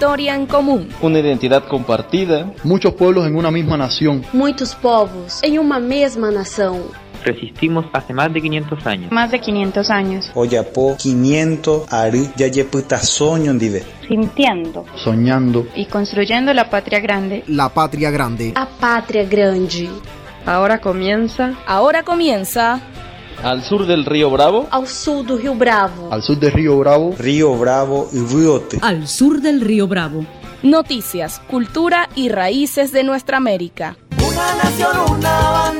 historia en común. Una identidad compartida. Muchos pueblos en una misma nación. Muchos povos en una misma nación. Resistimos hace más de 500 años. Más de 500 años. Oyapo 500 ari yayeputa soño dive. Sintiendo. Soñando. Y construyendo la patria grande. La patria grande. A patria grande. Ahora comienza. Ahora comienza. Al sur del río Bravo. Al sur del río Bravo. Al sur del río Bravo. Río Bravo y Riote. Al sur del río Bravo. Noticias, cultura y raíces de nuestra América. Una nación, una bandera,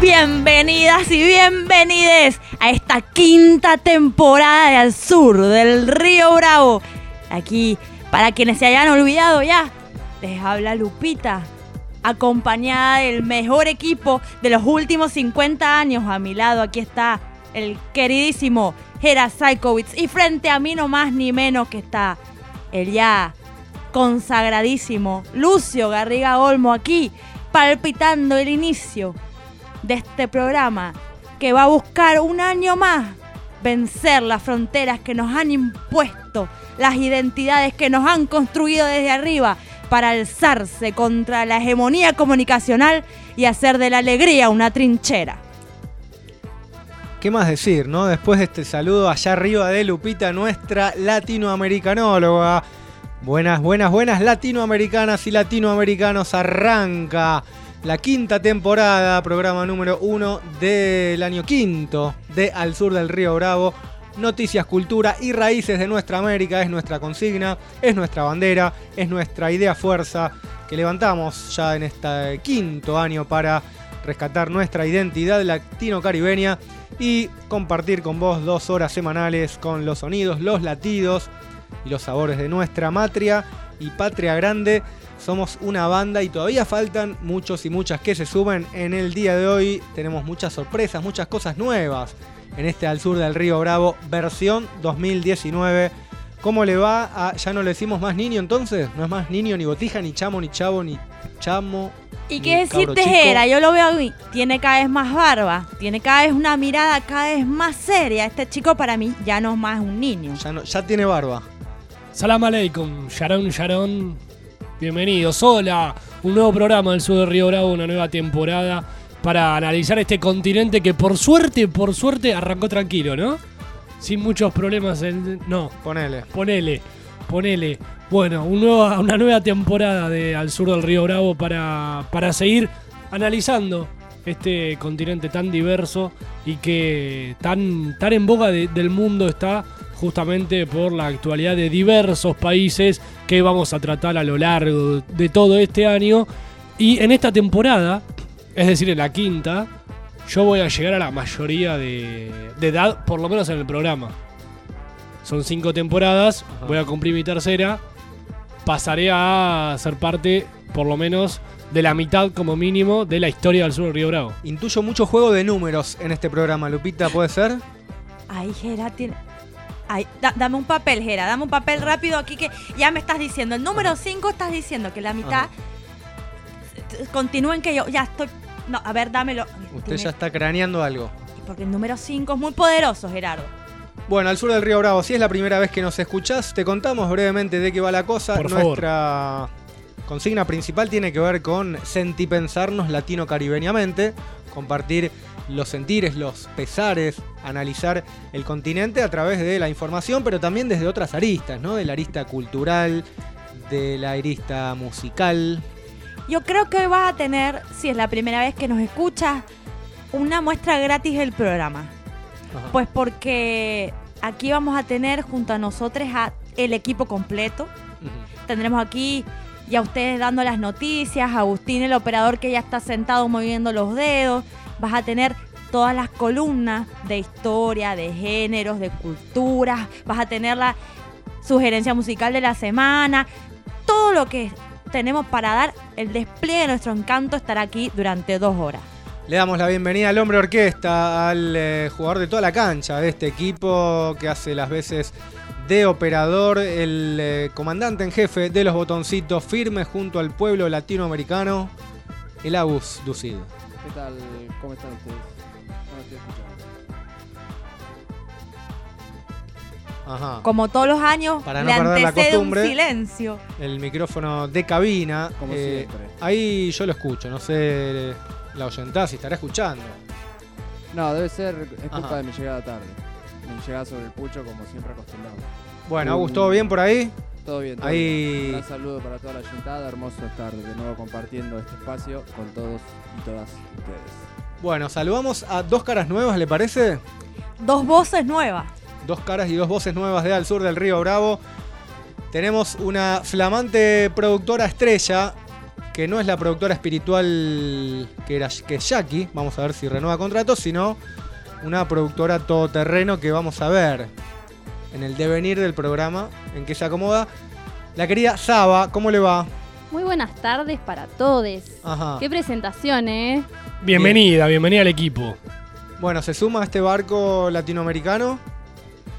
Bienvenidas y bienvenides a esta quinta temporada de Al Sur del Río Bravo. Aquí, para quienes se hayan olvidado ya, les habla Lupita, acompañada del mejor equipo de los últimos 50 años. A mi lado aquí está el queridísimo Hera Saikowitz y frente a mí no más ni menos que está el ya consagradísimo Lucio Garriga Olmo aquí palpitando el inicio de este programa que va a buscar un año más vencer las fronteras que nos han impuesto, las identidades que nos han construido desde arriba para alzarse contra la hegemonía comunicacional y hacer de la alegría una trinchera. ¿Qué más decir, no? Después de este saludo allá arriba de Lupita, nuestra latinoamericanóloga. Buenas, buenas, buenas latinoamericanas y latinoamericanos. Arranca la quinta temporada, programa número uno del año quinto de Al Sur del Río Bravo. Noticias, cultura y raíces de nuestra América es nuestra consigna, es nuestra bandera, es nuestra idea fuerza que levantamos ya en este quinto año para rescatar nuestra identidad latino-caribeña y compartir con vos dos horas semanales con los sonidos, los latidos y los sabores de nuestra matria y patria grande. Somos una banda y todavía faltan muchos y muchas que se sumen. En el día de hoy tenemos muchas sorpresas, muchas cosas nuevas en este Al Sur del Río Bravo, versión 2019. ¿Cómo le va a... Ya no le decimos más niño entonces? No es más niño, ni botija, ni chamo, ni chavo, ni chamo. ¿Y qué decirte, Jera? Yo lo veo hoy. Tiene cada vez más barba, tiene cada vez una mirada cada vez más seria. Este chico para mí ya no es más un niño. Ya, no, ya tiene barba. Salam aleikum, Sharon Sharon. Bienvenidos. Hola, un nuevo programa del Sur de Río Bravo, una nueva temporada para analizar este continente que por suerte, por suerte arrancó tranquilo, ¿no? Sin muchos problemas. En... No. Ponele. Ponele. Ponele. Bueno, un una nueva temporada de Al Sur del Río Bravo para, para seguir analizando este continente tan diverso y que tan, tan en boga de, del mundo está justamente por la actualidad de diversos países que vamos a tratar a lo largo de todo este año. Y en esta temporada, es decir, en la quinta, yo voy a llegar a la mayoría de, de edad, por lo menos en el programa. Son cinco temporadas, Ajá. voy a cumplir mi tercera, pasaré a ser parte, por lo menos, de la mitad como mínimo de la historia del sur de Río Bravo. Intuyo mucho juego de números en este programa, Lupita, ¿puede ser? Ay, Gera, tiene... Ay, da, dame un papel, Gera, dame un papel rápido aquí que ya me estás diciendo. El número 5 estás diciendo que la mitad. Continúen que yo ya estoy. No, a ver, dámelo. Usted Tiene... ya está craneando algo. Porque el número 5 es muy poderoso, Gerardo. Bueno, al sur del Río Bravo, si es la primera vez que nos escuchás, te contamos brevemente de qué va la cosa. Por Nuestra favor. consigna principal tiene que ver con sentipensarnos latino-caribeñamente, compartir los sentires, los pesares, analizar el continente a través de la información, pero también desde otras aristas, ¿no? De la arista cultural, de la arista musical. Yo creo que hoy vas a tener, si es la primera vez que nos escuchas, una muestra gratis del programa. Ajá. Pues porque aquí vamos a tener junto a nosotros a el equipo completo. Uh -huh. Tendremos aquí y a ustedes dando las noticias, Agustín el operador que ya está sentado moviendo los dedos, vas a tener todas las columnas de historia, de géneros, de culturas, vas a tener la sugerencia musical de la semana, todo lo que tenemos para dar, el despliegue de nuestro encanto estará aquí durante dos horas. Le damos la bienvenida al hombre orquesta, al eh, jugador de toda la cancha de este equipo que hace las veces de operador, el eh, comandante en jefe de los botoncitos, firme junto al pueblo latinoamericano, el Agus Ducid. ¿Qué tal? ¿Cómo están ustedes? No me estoy escuchando. Ajá. Como todos los años, Para no le perder la antecede un costumbre. silencio. El micrófono de cabina. Como eh, siempre. ahí yo lo escucho, no sé la oyentada si estará escuchando. No, debe ser, es culpa Ajá. de mi llegada tarde. Mi llegada sobre el pucho, como siempre acostumbrado. Bueno, Un- Agus, ¿todo bien por ahí? Todo bien, todo Ahí- bien. Un gran saludo para toda la oyentada. Hermoso estar de nuevo compartiendo este espacio con todos y todas ustedes. Bueno, saludamos a dos caras nuevas, ¿le parece? Dos voces nuevas. Dos caras y dos voces nuevas de al sur del río Bravo. Tenemos una flamante productora estrella, que no es la productora espiritual que, era, que es Jackie, vamos a ver si renueva contrato, sino una productora todoterreno que vamos a ver en el devenir del programa, en que se acomoda. La querida Saba, ¿cómo le va? Muy buenas tardes para todos. Ajá. Qué presentación, ¿eh? Bienvenida, bienvenida al equipo. Bueno, ¿se suma a este barco latinoamericano?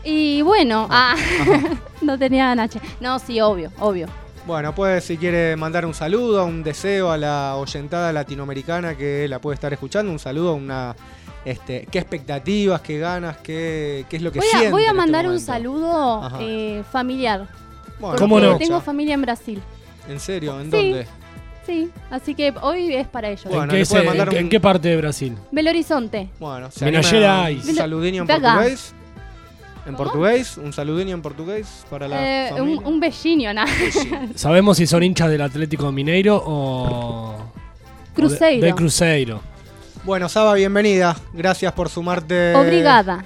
Y bueno, ah, no tenía H. No, sí, obvio, obvio. Bueno, pues si quiere mandar un saludo, un deseo a la oyentada latinoamericana que la puede estar escuchando, un saludo, una este, qué expectativas, qué ganas, qué, qué es lo que Voy a, siente voy a este mandar un saludo eh, familiar. Bueno, ¿Cómo no? Tengo familia en Brasil. ¿En serio? ¿En Sí. dónde? Sí, así que hoy es para ellos. Bueno, ¿En, qué, le puede se- mandar en- un- en qué parte de Brasil? Belo Horizonte. Bueno, se Minas anima Gerais. un saludinho en portugués. ¿En portugués? ¿Un saludinho en portugués para la Eh, familia? un, un belliño, nada. ¿Sabemos si son hinchas del Atlético Mineiro o. Cruzeiro. o de- del Cruzeiro. Bueno, Saba, bienvenida. Gracias por sumarte. Obrigada.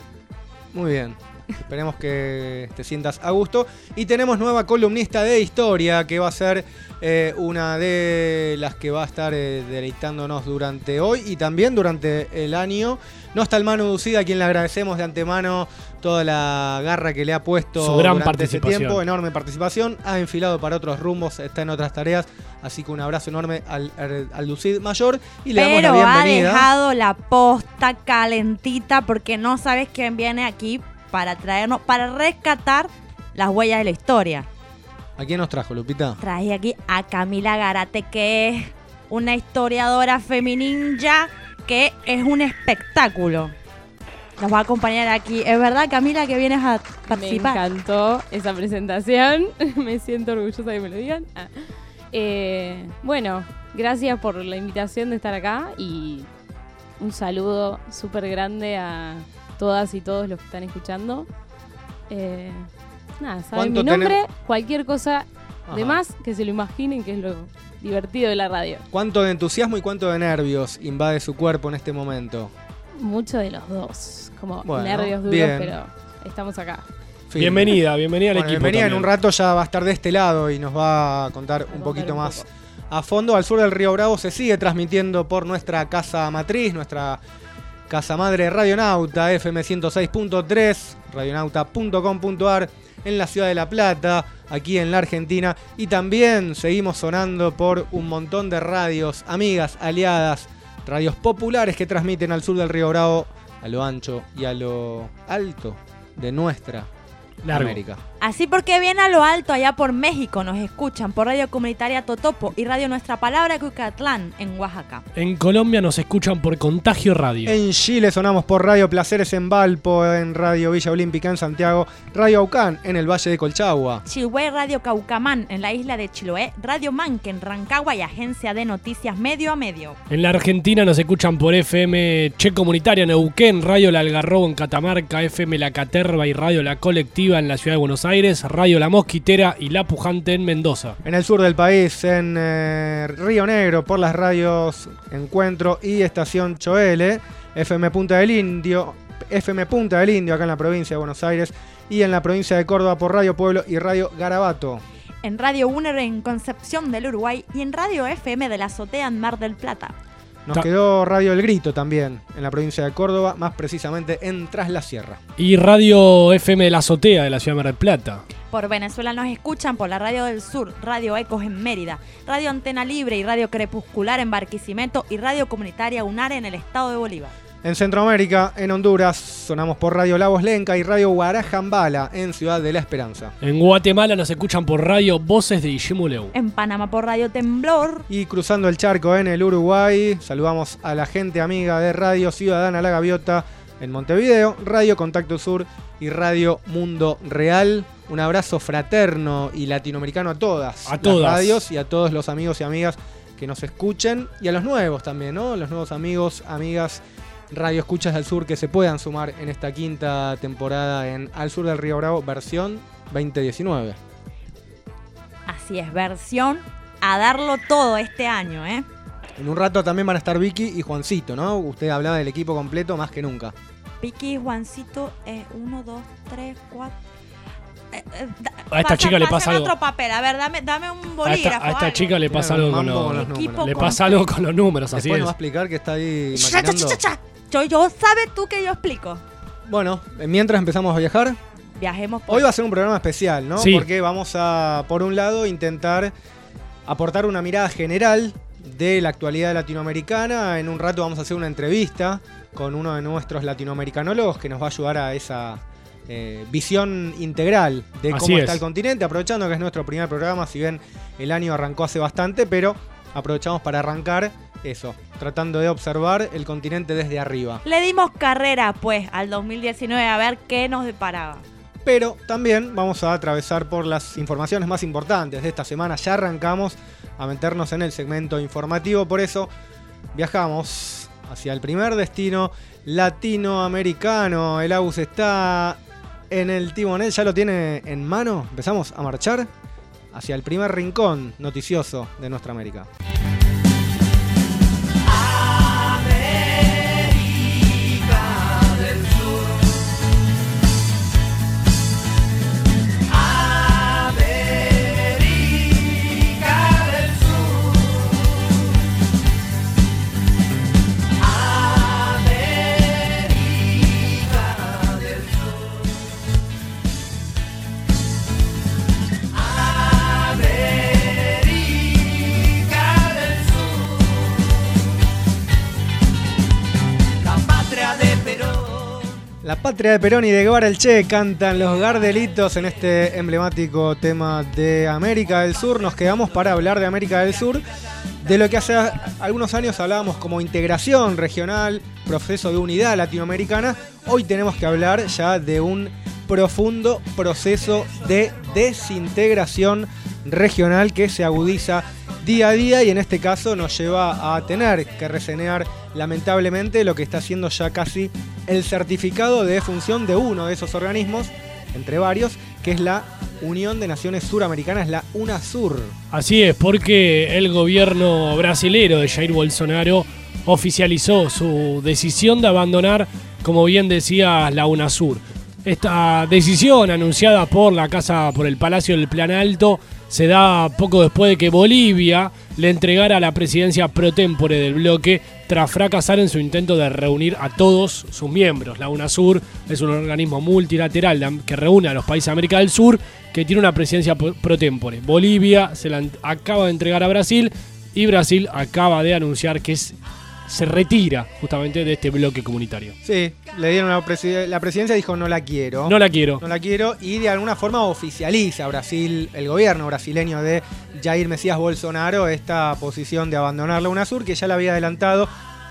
Muy bien. Esperemos que te sientas a gusto. Y tenemos nueva columnista de historia que va a ser eh, una de las que va a estar eh, deleitándonos durante hoy y también durante el año. No está el Manu Ducida, a quien le agradecemos de antemano toda la garra que le ha puesto Su gran durante tiempo. Enorme participación. Ha enfilado para otros rumbos, está en otras tareas. Así que un abrazo enorme al, al Ducid mayor. Y le Pero damos la ha bienvenida. dejado la posta calentita porque no sabes quién viene aquí para traernos, para rescatar las huellas de la historia. ¿A quién nos trajo, Lupita? Traje aquí a Camila Garate, que es una historiadora femininja que es un espectáculo. Nos va a acompañar aquí. ¿Es verdad, Camila, que vienes a participar? Me encantó esa presentación. me siento orgullosa de que me lo digan. Ah. Eh, bueno, gracias por la invitación de estar acá y un saludo súper grande a todas y todos los que están escuchando. Eh, nada, saben mi ¿Cuánto nombre, cualquier cosa de Ajá. más que se lo imaginen, que es lo divertido de la radio. ¿Cuánto de entusiasmo y cuánto de nervios invade su cuerpo en este momento? Mucho de los dos, como Bueno, nervios duros, bien. pero estamos acá. Bienvenida, bienvenida al Bueno, equipo. bienvenida, en un rato ya va a estar de este lado y nos va a contar un poquito un más a fondo. Al sur del Río Bravo se sigue transmitiendo por nuestra casa matriz, nuestra casa madre Radionauta, FM 106.3, radionauta.com.ar en la ciudad de La Plata, aquí en la Argentina. Y también seguimos sonando por un montón de radios, amigas, aliadas, radios populares que transmiten al sur del Río Bravo, a lo ancho y a lo alto de nuestra Largo. América. Así porque bien a lo alto, allá por México, nos escuchan por Radio Comunitaria Totopo y Radio Nuestra Palabra Cucatlán, en Oaxaca. En Colombia nos escuchan por Contagio Radio. En Chile sonamos por Radio Placeres en Valpo, en Radio Villa Olímpica en Santiago, Radio Aucán en el Valle de Colchagua. Chihuahua Radio Caucamán, en la isla de Chiloé, Radio Manque, en Rancagua y Agencia de Noticias Medio a Medio. En la Argentina nos escuchan por FM Che Comunitaria Neuquén, Radio La Algarrobo en Catamarca, FM La Caterva y Radio La Colectiva en la Ciudad de Buenos Aires, Radio La Mosquitera y La Pujante en Mendoza. En el sur del país, en eh, Río Negro, por las radios Encuentro y Estación Choele, FM Punta del Indio, FM Punta del Indio acá en la provincia de Buenos Aires y en la provincia de Córdoba por Radio Pueblo y Radio Garabato. en Radio UNER en Concepción del Uruguay y en Radio FM de la Azotea en Mar del Plata. Nos quedó Radio El Grito también, en la provincia de Córdoba, más precisamente en Tras la Sierra. Y Radio FM de la Azotea de la ciudad de Mar del Plata. Por Venezuela nos escuchan por la Radio del Sur, Radio Ecos en Mérida, Radio Antena Libre y Radio Crepuscular en Barquisimeto y Radio Comunitaria UNAR en el estado de Bolívar. En Centroamérica, en Honduras, sonamos por Radio Lagos Lenca y Radio Guarajambala en Ciudad de la Esperanza. En Guatemala nos escuchan por Radio Voces de Ishimuleu. En Panamá por Radio Temblor. Y cruzando el charco en el Uruguay, saludamos a la gente amiga de Radio Ciudadana La Gaviota en Montevideo, Radio Contacto Sur y Radio Mundo Real. Un abrazo fraterno y latinoamericano a todas. A las todas. radios y a todos los amigos y amigas que nos escuchen. Y a los nuevos también, ¿no? Los nuevos amigos, amigas, radio escuchas del sur que se puedan sumar en esta quinta temporada en Al Sur del Río Bravo, versión 2019. Así es, versión a darlo todo este año, ¿eh? En un rato también van a estar Vicky y Juancito, ¿no? Usted hablaba del equipo completo más que nunca. Vicky y Juancito, eh, uno, dos, tres, cuatro. Eh, eh, da- A esta chica le pasa algo. otro papel, a ver, dame, dame un A bolígrafo. esta, a esta chica le pasa algo con los, con los Equipo Le pasa algo con los números, así Después es. nos va a explicar que está ahí Cha, cha, maquinando. Yo, yo, ¿sabes tú que yo explico? Bueno, mientras empezamos a viajar, Viajemos por... hoy va a ser un programa especial, ¿no? Sí. Porque vamos a, por un lado, intentar aportar una mirada general de la actualidad latinoamericana. En un rato vamos a hacer una entrevista con uno de nuestros latinoamericanólogos que nos va a ayudar a esa eh, visión integral de Así cómo es. está el continente, aprovechando que es nuestro primer programa, si bien el año arrancó hace bastante, pero aprovechamos para arrancar eso, tratando de observar el continente desde arriba. Le dimos carrera, pues, al 2019 a ver qué nos deparaba. Pero también vamos a atravesar por las informaciones más importantes de esta semana. Ya arrancamos a meternos en el segmento informativo, por eso viajamos hacia el primer destino latinoamericano. El AUS está en el timonel, ya lo tiene en mano. Empezamos a marchar hacia el primer rincón noticioso de nuestra América. La patria de Perón y de Guevara el Che cantan los Gardelitos en este emblemático tema de América del Sur. Nos quedamos para hablar de América del Sur, de lo que hace algunos años hablábamos como integración regional, proceso de unidad latinoamericana. Hoy tenemos que hablar ya de un profundo proceso de desintegración regional que se agudiza día a día y en este caso nos lleva a tener que reseñar lamentablemente lo que está siendo ya casi el certificado de función de uno de esos organismos, entre varios, que es la Unión de Naciones Suramericanas, la UNASUR. Así es, porque el gobierno brasilero de Jair Bolsonaro oficializó su decisión de abandonar, como bien decía, la UNASUR. Esta decisión anunciada por la casa, por el Palacio del Plan Alto, se da poco después de que Bolivia le entregara la presidencia pro tempore del bloque tras fracasar en su intento de reunir a todos sus miembros. La UNASUR es un organismo multilateral que reúne a los países de América del Sur que tiene una presidencia pro tempore. Bolivia se la acaba de entregar a Brasil y Brasil acaba de anunciar que es- se retira justamente de este bloque comunitario. Sí, le dieron la, preside- la presidencia dijo no la quiero. No la quiero. No la quiero y de alguna forma oficializa Brasil, el gobierno brasileño de Jair Mesías Bolsonaro, esta posición de abandonar la UNASUR que ya la había adelantado.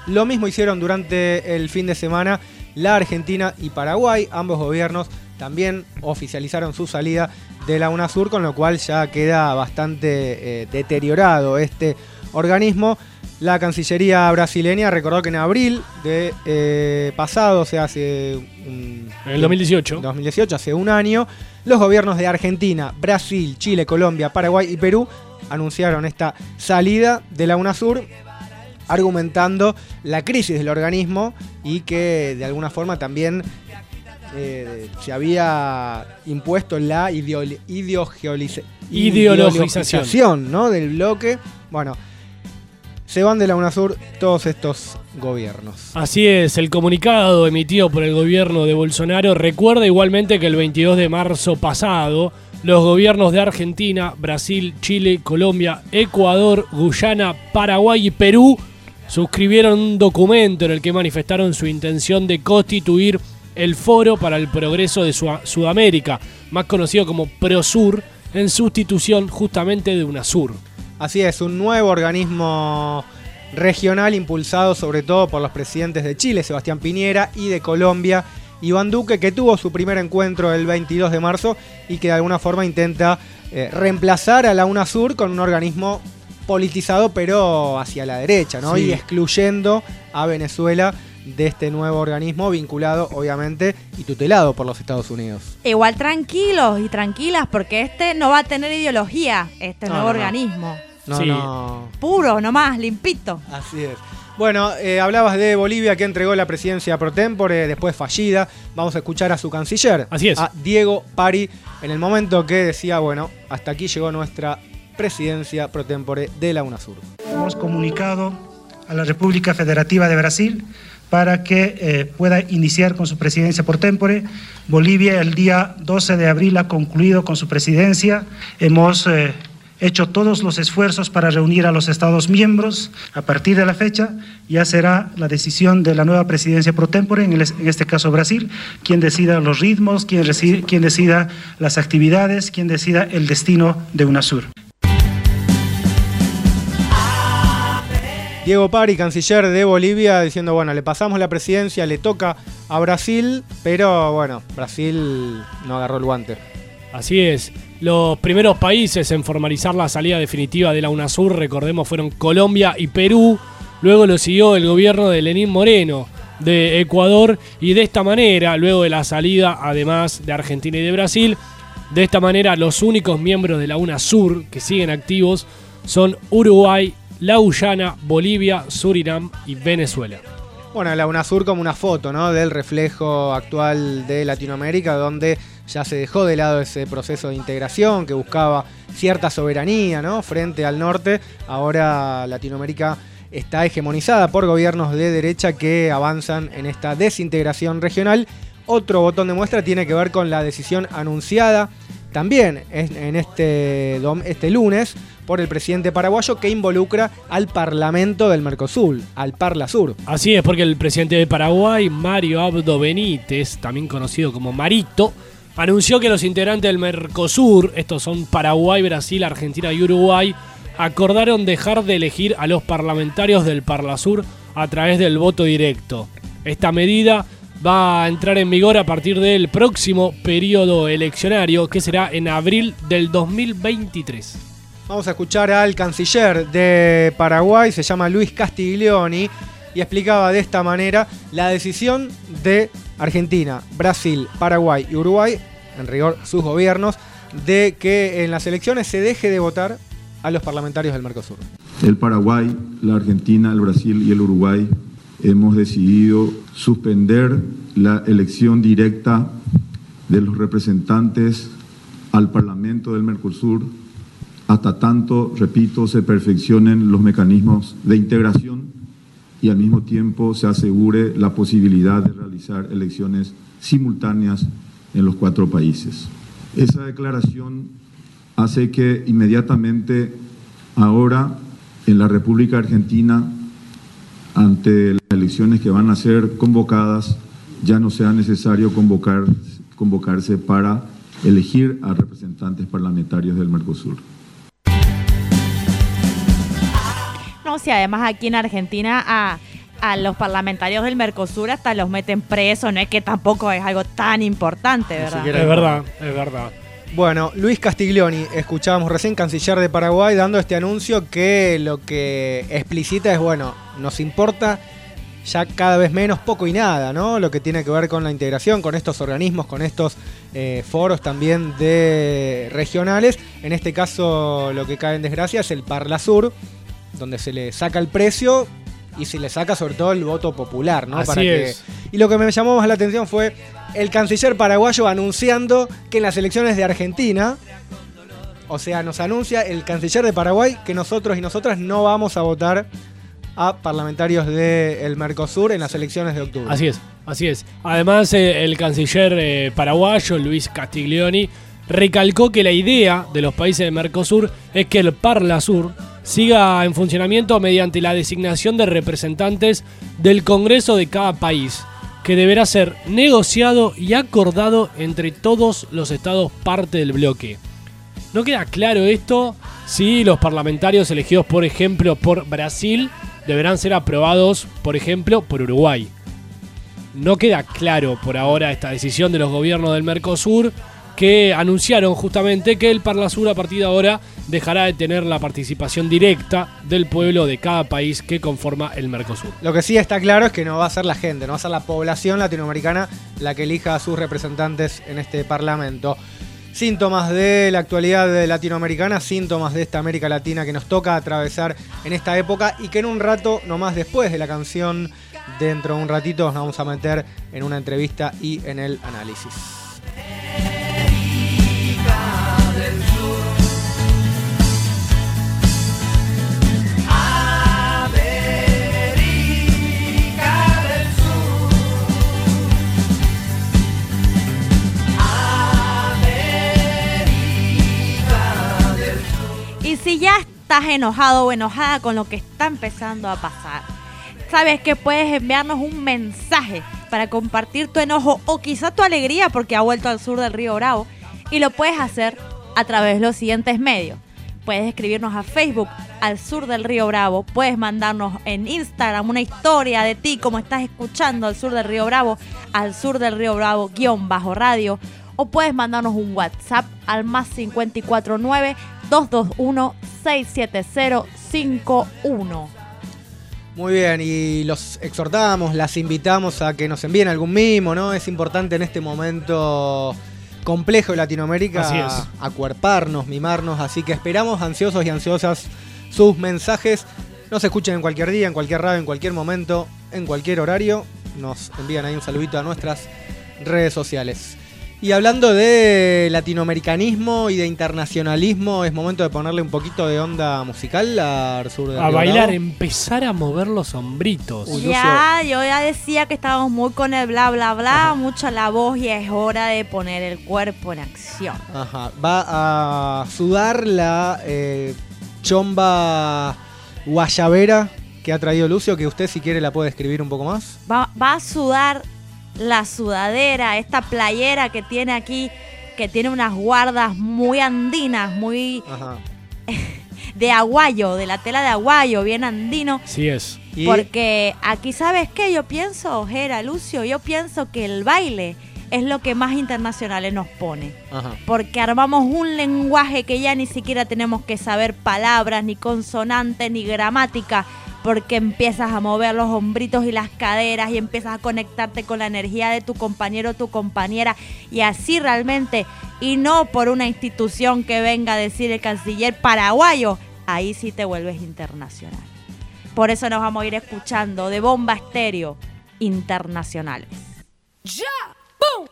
Lo mismo hicieron durante el fin de semana la Argentina y Paraguay. Ambos gobiernos también oficializaron su salida de la UNASUR, con lo cual ya queda bastante eh, deteriorado este organismo. La Cancillería brasileña recordó que en abril de eh, pasado, o sea, hace un, En el 2018. 2018, hace un año, los gobiernos de Argentina, Brasil, Chile, Colombia, Paraguay y Perú anunciaron esta salida de la UNASUR argumentando la crisis del organismo y que de alguna forma también eh, se había impuesto la Ideologización. ideologización, ¿no? del bloque. Bueno, se van de la UNASUR todos estos gobiernos. Así es, el comunicado emitido por el gobierno de Bolsonaro recuerda igualmente que el 22 de marzo pasado, los gobiernos de Argentina, Brasil, Chile, Colombia, Ecuador, Guyana, Paraguay y Perú suscribieron un documento en el que manifestaron su intención de constituir el Foro para el Progreso de Sudamérica, más conocido como PROSUR, en sustitución justamente de UNASUR. Así es, un nuevo organismo regional impulsado sobre todo por los presidentes de Chile, Sebastián Piñera, y de Colombia, Iván Duque, que tuvo su primer encuentro el 22 de marzo y que de alguna forma intenta eh, reemplazar a la UNASUR con un organismo politizado pero hacia la derecha, ¿no? Sí. Y excluyendo a Venezuela de este nuevo organismo vinculado obviamente y tutelado por los Estados Unidos. Igual tranquilos y tranquilas, porque este no va a tener ideología, este No, nuevo no, no. organismo. No, Sí. no. Puro, nomás, limpito. Así es. Bueno, eh, hablabas de Bolivia que entregó la presidencia pro tempore, después fallida. Vamos a escuchar a su canciller, Así es. a Diego Pari, en el momento que decía, bueno, hasta aquí llegó nuestra presidencia pro tempore de la UNASUR. Hemos comunicado a la República Federativa de Brasil para que eh, pueda iniciar con su presidencia por tempore. Bolivia el día 12 de abril ha concluido con su presidencia. Hemos eh, hecho todos los esfuerzos para reunir a los Estados miembros. A partir de la fecha ya será la decisión de la nueva presidencia pro tempore, en, este caso Brasil, quien decida los ritmos, quien decida las actividades, quien decida el destino de UNASUR. Diego Pari, canciller de Bolivia, diciendo, bueno, le pasamos la presidencia, le toca a Brasil, pero bueno, Brasil no agarró el guante. Así es. Los primeros países en formalizar la salida definitiva de la UNASUR, recordemos, fueron Colombia y Perú. Luego lo siguió el gobierno de Lenín Moreno de Ecuador. Y de esta manera, luego de la salida, además de Argentina y de Brasil, de esta manera los únicos miembros de la UNASUR que siguen activos son Uruguay, la Guyana, Bolivia, Surinam y Venezuela. Bueno, la UNASUR como una foto, ¿no? Del reflejo actual de Latinoamérica, donde ya se dejó de lado ese proceso de integración que buscaba cierta soberanía, ¿no? Frente al norte. Ahora Latinoamérica está hegemonizada por gobiernos de derecha que avanzan en esta desintegración regional. Otro botón de muestra tiene que ver con la decisión anunciada también en este, este lunes por el presidente paraguayo que involucra al Parlamento del Mercosur, al Parla Sur. Así es, porque el presidente de Paraguay, Mario Abdo Benítez, también conocido como Marito, anunció que los integrantes del Mercosur, estos son Paraguay, Brasil, Argentina y Uruguay, acordaron dejar de elegir a los parlamentarios del Parlasur a través del voto directo. Esta medida va a entrar en vigor a partir del próximo periodo eleccionario, que será en abril del 2023. Vamos a escuchar al canciller de Paraguay, se llama Luis Castiglioni, y explicaba de esta manera la decisión de Argentina, Brasil, Paraguay y Uruguay, en rigor sus gobiernos, de que en las elecciones se deje de votar a los parlamentarios del Mercosur. El Paraguay, la Argentina, el Brasil y el Uruguay hemos decidido suspender la elección directa de los representantes al Parlamento del Mercosur hasta tanto, repito, se perfeccionen los mecanismos de integración y al mismo tiempo se asegure la posibilidad de realizar elecciones simultáneas en los cuatro países. Esa declaración hace que inmediatamente ahora en la República Argentina, ante las elecciones que van a ser convocadas, ya no sea necesario convocar, convocarse para elegir a representantes parlamentarios del Mercosur. No, si además aquí en Argentina a, a los parlamentarios del Mercosur hasta los meten presos, no es que tampoco es algo tan importante, ¿verdad? Es verdad, es verdad. Bueno, Luis Castiglioni, escuchábamos recién, canciller de Paraguay, dando este anuncio que lo que explicita es, bueno, nos importa ya cada vez menos poco y nada, ¿no? Lo que tiene que ver con la integración, con estos organismos, con estos eh, foros también de regionales. En este caso, lo que cae en desgracia es el Parla Sur, donde se le saca el precio y si le saca sobre todo el voto popular, ¿no? Así es. Y lo que me llamó más la atención fue el canciller paraguayo anunciando que en las elecciones de Argentina, o sea, nos anuncia el canciller de Paraguay que nosotros y nosotras no vamos a votar a parlamentarios del Mercosur en las elecciones de octubre. Así es, así es. Además, eh, el canciller eh, paraguayo, Luis Castiglioni, recalcó que la idea de los países de Mercosur es que el Parlasur siga en funcionamiento mediante la designación de representantes del Congreso de cada país, que deberá ser negociado y acordado entre todos los estados parte del bloque. No queda claro esto si los parlamentarios elegidos, por ejemplo, por Brasil, deberán ser aprobados, por ejemplo, por Uruguay. No queda claro por ahora esta decisión de los gobiernos del Mercosur que anunciaron justamente que el Parlasur a partir de ahora dejará de tener la participación directa del pueblo de cada país que conforma el Mercosur. Lo que sí está claro es que no va a ser la gente, no va a ser la población latinoamericana la que elija a sus representantes en este Parlamento. Síntomas de la actualidad latinoamericana, síntomas de esta América Latina que nos toca atravesar en esta época y que en un rato, nomás después de la canción, dentro de un ratito nos vamos a meter en una entrevista y en el análisis. Y si ya estás enojado o enojada con lo que está empezando a pasar, sabes que puedes enviarnos un mensaje para compartir tu enojo o quizá tu alegría porque ha vuelto al sur del río Bravo y lo puedes hacer a través de los siguientes medios. Puedes escribirnos a Facebook al sur del río Bravo, puedes mandarnos en Instagram una historia de ti como estás escuchando al sur del río Bravo, al sur del río Bravo guion bajo radio o puedes mandarnos un WhatsApp al más 549 221 67051. Muy bien, y los exhortamos, las invitamos a que nos envíen algún mimo, ¿no? Es importante en este momento complejo de Latinoamérica Así es. acuerparnos, mimarnos, así que esperamos ansiosos y ansiosas sus mensajes. Nos escuchen en cualquier día, en cualquier radio, en cualquier momento, en cualquier horario. Nos envían ahí un saludito a nuestras redes sociales. Y hablando de latinoamericanismo y de internacionalismo, es momento de ponerle un poquito de onda musical al sur de A bailar, empezar a mover los hombritos. Ya, yo ya decía que estábamos muy con el bla bla bla, mucho la voz y es hora de poner el cuerpo en acción. Ajá. Va a sudar la eh, chomba guayabera que ha traído Lucio, que usted si quiere la puede escribir un poco más. Va, va a sudar la sudadera, esta playera que tiene aquí, que tiene unas guardas muy andinas, muy Ajá. de aguayo, de la tela de aguayo, bien andino. Sí es. Porque aquí, ¿sabes qué? Yo pienso, Ojera, Lucio, yo pienso que el baile es lo que más internacionales nos pone. Ajá. Porque armamos un lenguaje que ya ni siquiera tenemos que saber palabras, ni consonantes, ni gramática, porque empiezas a mover los hombritos y las caderas y empiezas a conectarte con la energía de tu compañero o tu compañera y así realmente, y no por una institución que venga a decir el canciller paraguayo, ahí sí te vuelves internacional. Por eso nos vamos a ir escuchando de bomba estéreo internacionales. ¡Ya! ¡Bum!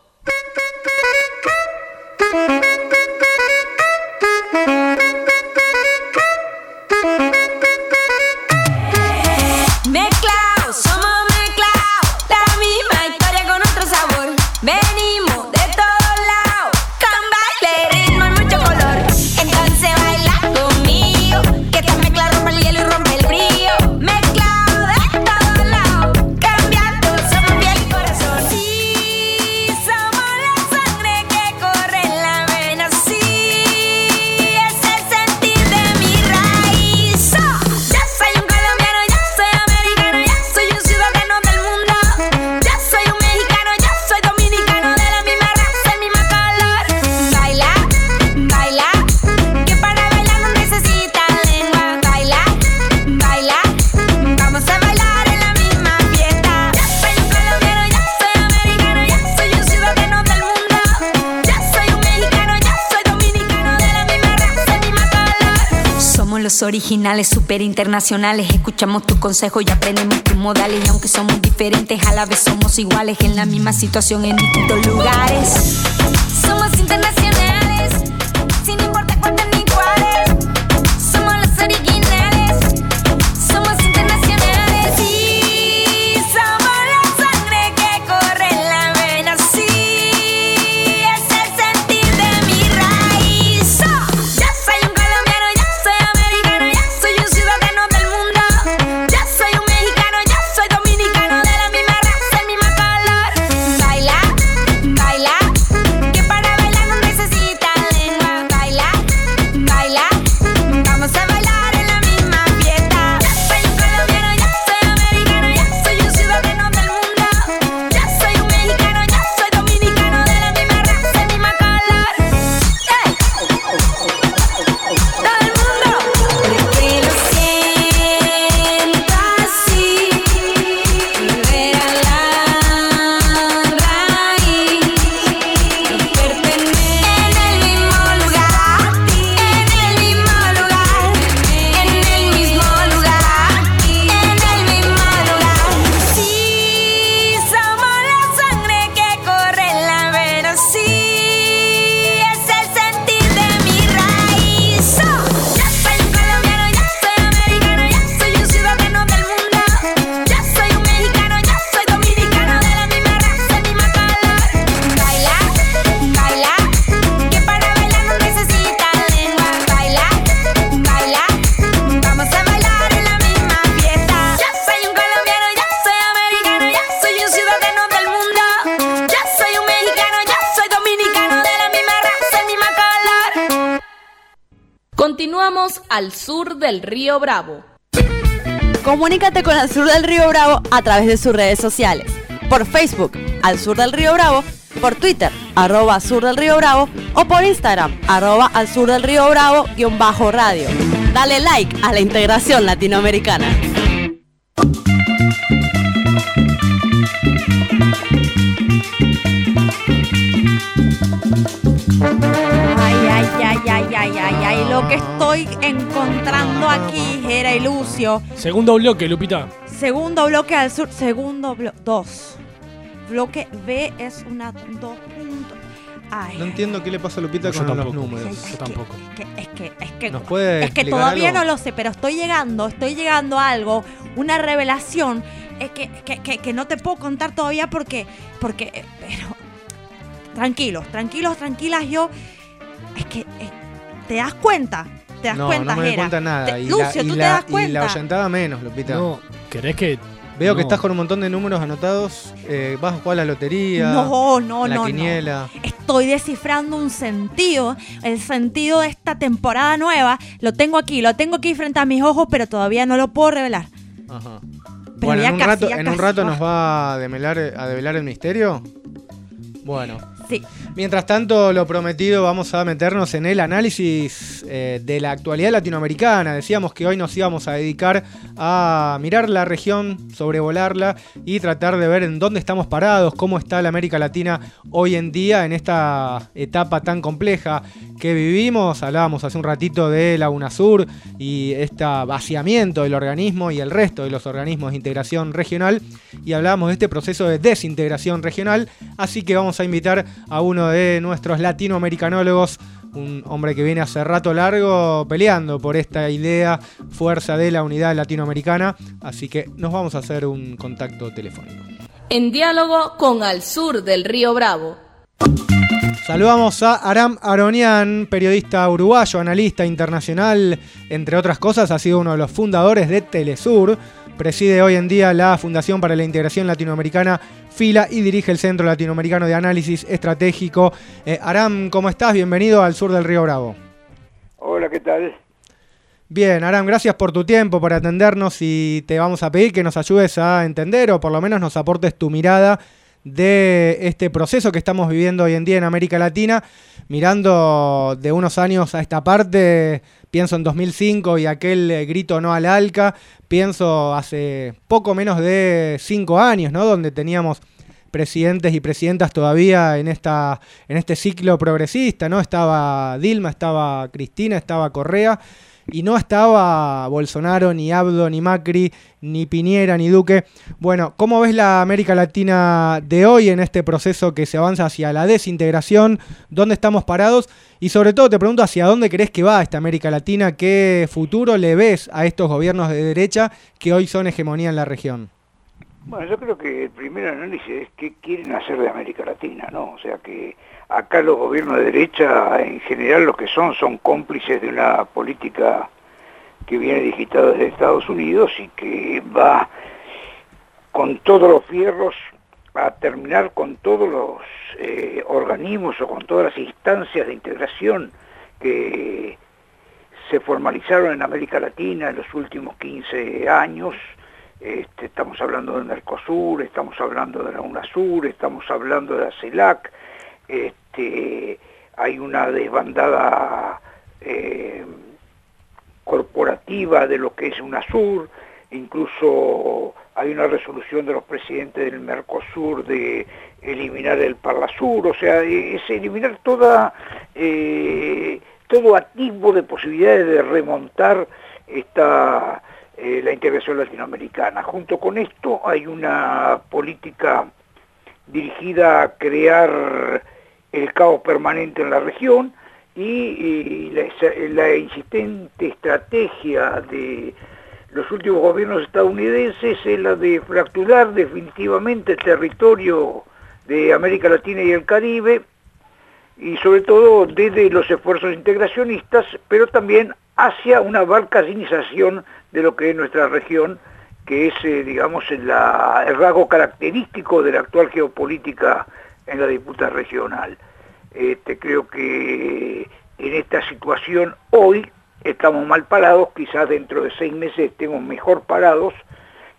Internacionales. Escuchamos tu consejo y aprendemos tus modales. Y aunque somos diferentes, a la vez somos iguales. En la misma situación, en distintos lugares. Somos internacionales, del río Bravo. Comunícate con Al Sur del Río Bravo a través de sus redes sociales. Por Facebook, Al Sur del Río Bravo, por Twitter, arroba Sur del Río Bravo, o por Instagram, arroba Al Sur del Río Bravo, guion bajo radio. Dale like a la integración latinoamericana. Ay, ay, ay, ay, ay, ay, ay, lo que estoy encontrando aquí, Gera y Lucio. Segundo bloque, Lupita. Segundo bloque al sur, segundo bloque, dos. Bloque B es una dos puntos. Ay, No entiendo qué le pasa a Lupita Yo con los tampoco. números. Yo tampoco. es que, es que, es que, ¿Nos puede es que todavía algo? no lo sé, pero estoy llegando, estoy llegando a algo, una revelación es que, que, que, que no te puedo contar todavía porque, porque, eh, pero, tranquilos, tranquilos, tranquilas, yo, es que, eh, ¿te das cuenta? ¿Te das no, cuenta, no me doy Jera? cuenta nada. Te- y Lucio, la, y ¿tú te la- das Y la cuenta? oyentada menos, Lupita. No, ¿querés que.? Veo que no. estás con un montón de números anotados. eh, vas a jugar a la lotería. No, no, la no, no. quiniela. Estoy descifrando un sentido, el sentido de esta temporada nueva. Lo tengo aquí, lo tengo aquí frente a mis ojos, pero todavía no lo puedo revelar. Ajá. Pero bueno, ya en un casi, rato, ya en un rato Ah. nos va a develar, a develar el misterio. Bueno. Mientras tanto, lo prometido, vamos a meternos en el análisis eh, de la actualidad latinoamericana. Decíamos que hoy nos íbamos a dedicar a mirar la región, sobrevolarla y tratar de ver en dónde estamos parados, cómo está la América Latina hoy en día en esta etapa tan compleja que vivimos. Hablábamos hace un ratito de la UNASUR y este vaciamiento del organismo y el resto de los organismos de integración regional. Y hablábamos de este proceso de desintegración regional. Así que vamos a invitar a uno de nuestros latinoamericanólogos, un hombre que viene hace rato largo peleando por esta idea, fuerza de la unidad latinoamericana. Así que nos vamos a hacer un contacto telefónico. En diálogo con Al Sur del Río Bravo. Saludamos a Aram Aronian, periodista uruguayo, analista internacional, entre otras cosas, ha sido uno de los fundadores de Telesur, preside hoy en día la Fundación para la Integración Latinoamericana FILA y dirige el Centro Latinoamericano de Análisis Estratégico. Eh, Aram, ¿cómo estás? Bienvenido al sur del Río Bravo. Hola, ¿qué tal? Bien, Aram, gracias por tu tiempo, por atendernos y te vamos a pedir que nos ayudes a entender o por lo menos nos aportes tu mirada de este proceso que estamos viviendo hoy en día en América Latina, mirando de unos años a esta parte, pienso en 2005 y aquel eh, grito no al ALCA, pienso hace poco menos de cinco años, ¿no? Donde teníamos presidentes y presidentas todavía en esta en este ciclo progresista, ¿no? Estaba Dilma, estaba Cristina, estaba Correa y no estaba Bolsonaro, ni Abdo, ni Macri, ni Piñera, ni Duque. Bueno, ¿cómo ves la América Latina de hoy en este proceso que se avanza hacia la desintegración? ¿Dónde estamos parados? Y sobre todo te pregunto hacia dónde crees que va esta América Latina, qué futuro le ves a estos gobiernos de derecha que hoy son hegemonía en la región. Bueno, yo creo que el primer análisis es qué quieren hacer de América Latina, ¿no? O sea que acá los gobiernos de derecha en general lo que son son cómplices de una política que viene digitada desde Estados Unidos y que va con todos los fierros a terminar con todos los eh, organismos o con todas las instancias de integración que se formalizaron en América Latina en los últimos 15 años. Este, estamos hablando del Mercosur, estamos hablando de la UNASUR, estamos hablando de la CELAC, este, hay una desbandada eh, corporativa de lo que es UNASUR, incluso hay una resolución de los presidentes del Mercosur de eliminar el Parlasur, o sea, es eliminar toda, eh, todo atisbo de posibilidades de remontar esta, eh, la integración latinoamericana. Junto con esto hay una política dirigida a crear el caos permanente en la región y, la, insistente estrategia de los últimos gobiernos estadounidenses es la de fracturar definitivamente el territorio de América Latina y el Caribe, y sobre todo desde los esfuerzos integracionistas, pero también hacia una balcanización de lo que es nuestra región, que es, eh, digamos, el rasgo característico de la actual geopolítica en la disputa regional. Este, creo que en esta situación hoy estamos mal parados, quizás dentro de seis meses estemos mejor parados,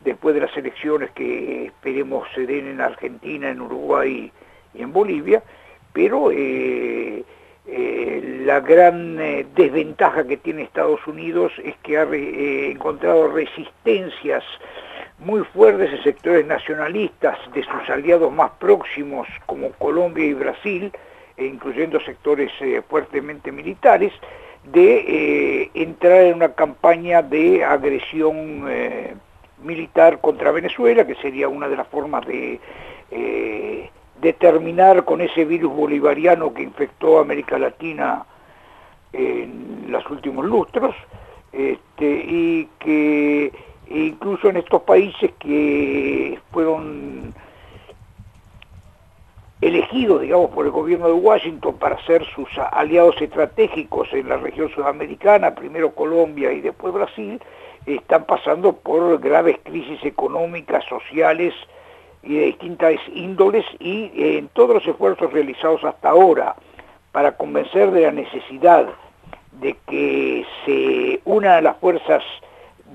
después de las elecciones que esperemos se den en Argentina, en Uruguay y en Bolivia, pero eh, eh, la gran eh, desventaja que tiene Estados Unidos es que ha encontrado resistencias muy fuertes en sectores nacionalistas de sus aliados más próximos como Colombia y Brasil, e incluyendo sectores eh, fuertemente militares, de eh, entrar en una campaña de agresión eh, militar contra Venezuela, que sería una de las formas de determinar con ese virus bolivariano que infectó a América Latina en los últimos lustros, este, y que incluso en estos países que fueron elegidos, digamos, por el gobierno de Washington para ser sus aliados estratégicos en la región sudamericana, primero Colombia y después Brasil, están pasando por graves crisis económicas, sociales y de distintas índoles y eh, en todos los esfuerzos realizados hasta ahora para convencer de la necesidad de que se una de las fuerzas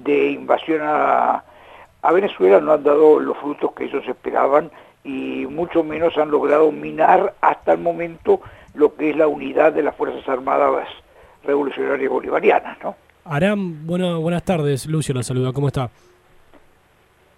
de invasión a, a Venezuela no han dado los frutos que ellos esperaban y mucho menos han logrado minar hasta el momento lo que es la unidad de las Fuerzas Armadas Revolucionarias Bolivarianas, ¿no? Aram, bueno, buenas tardes, Lucio la saluda, ¿cómo está?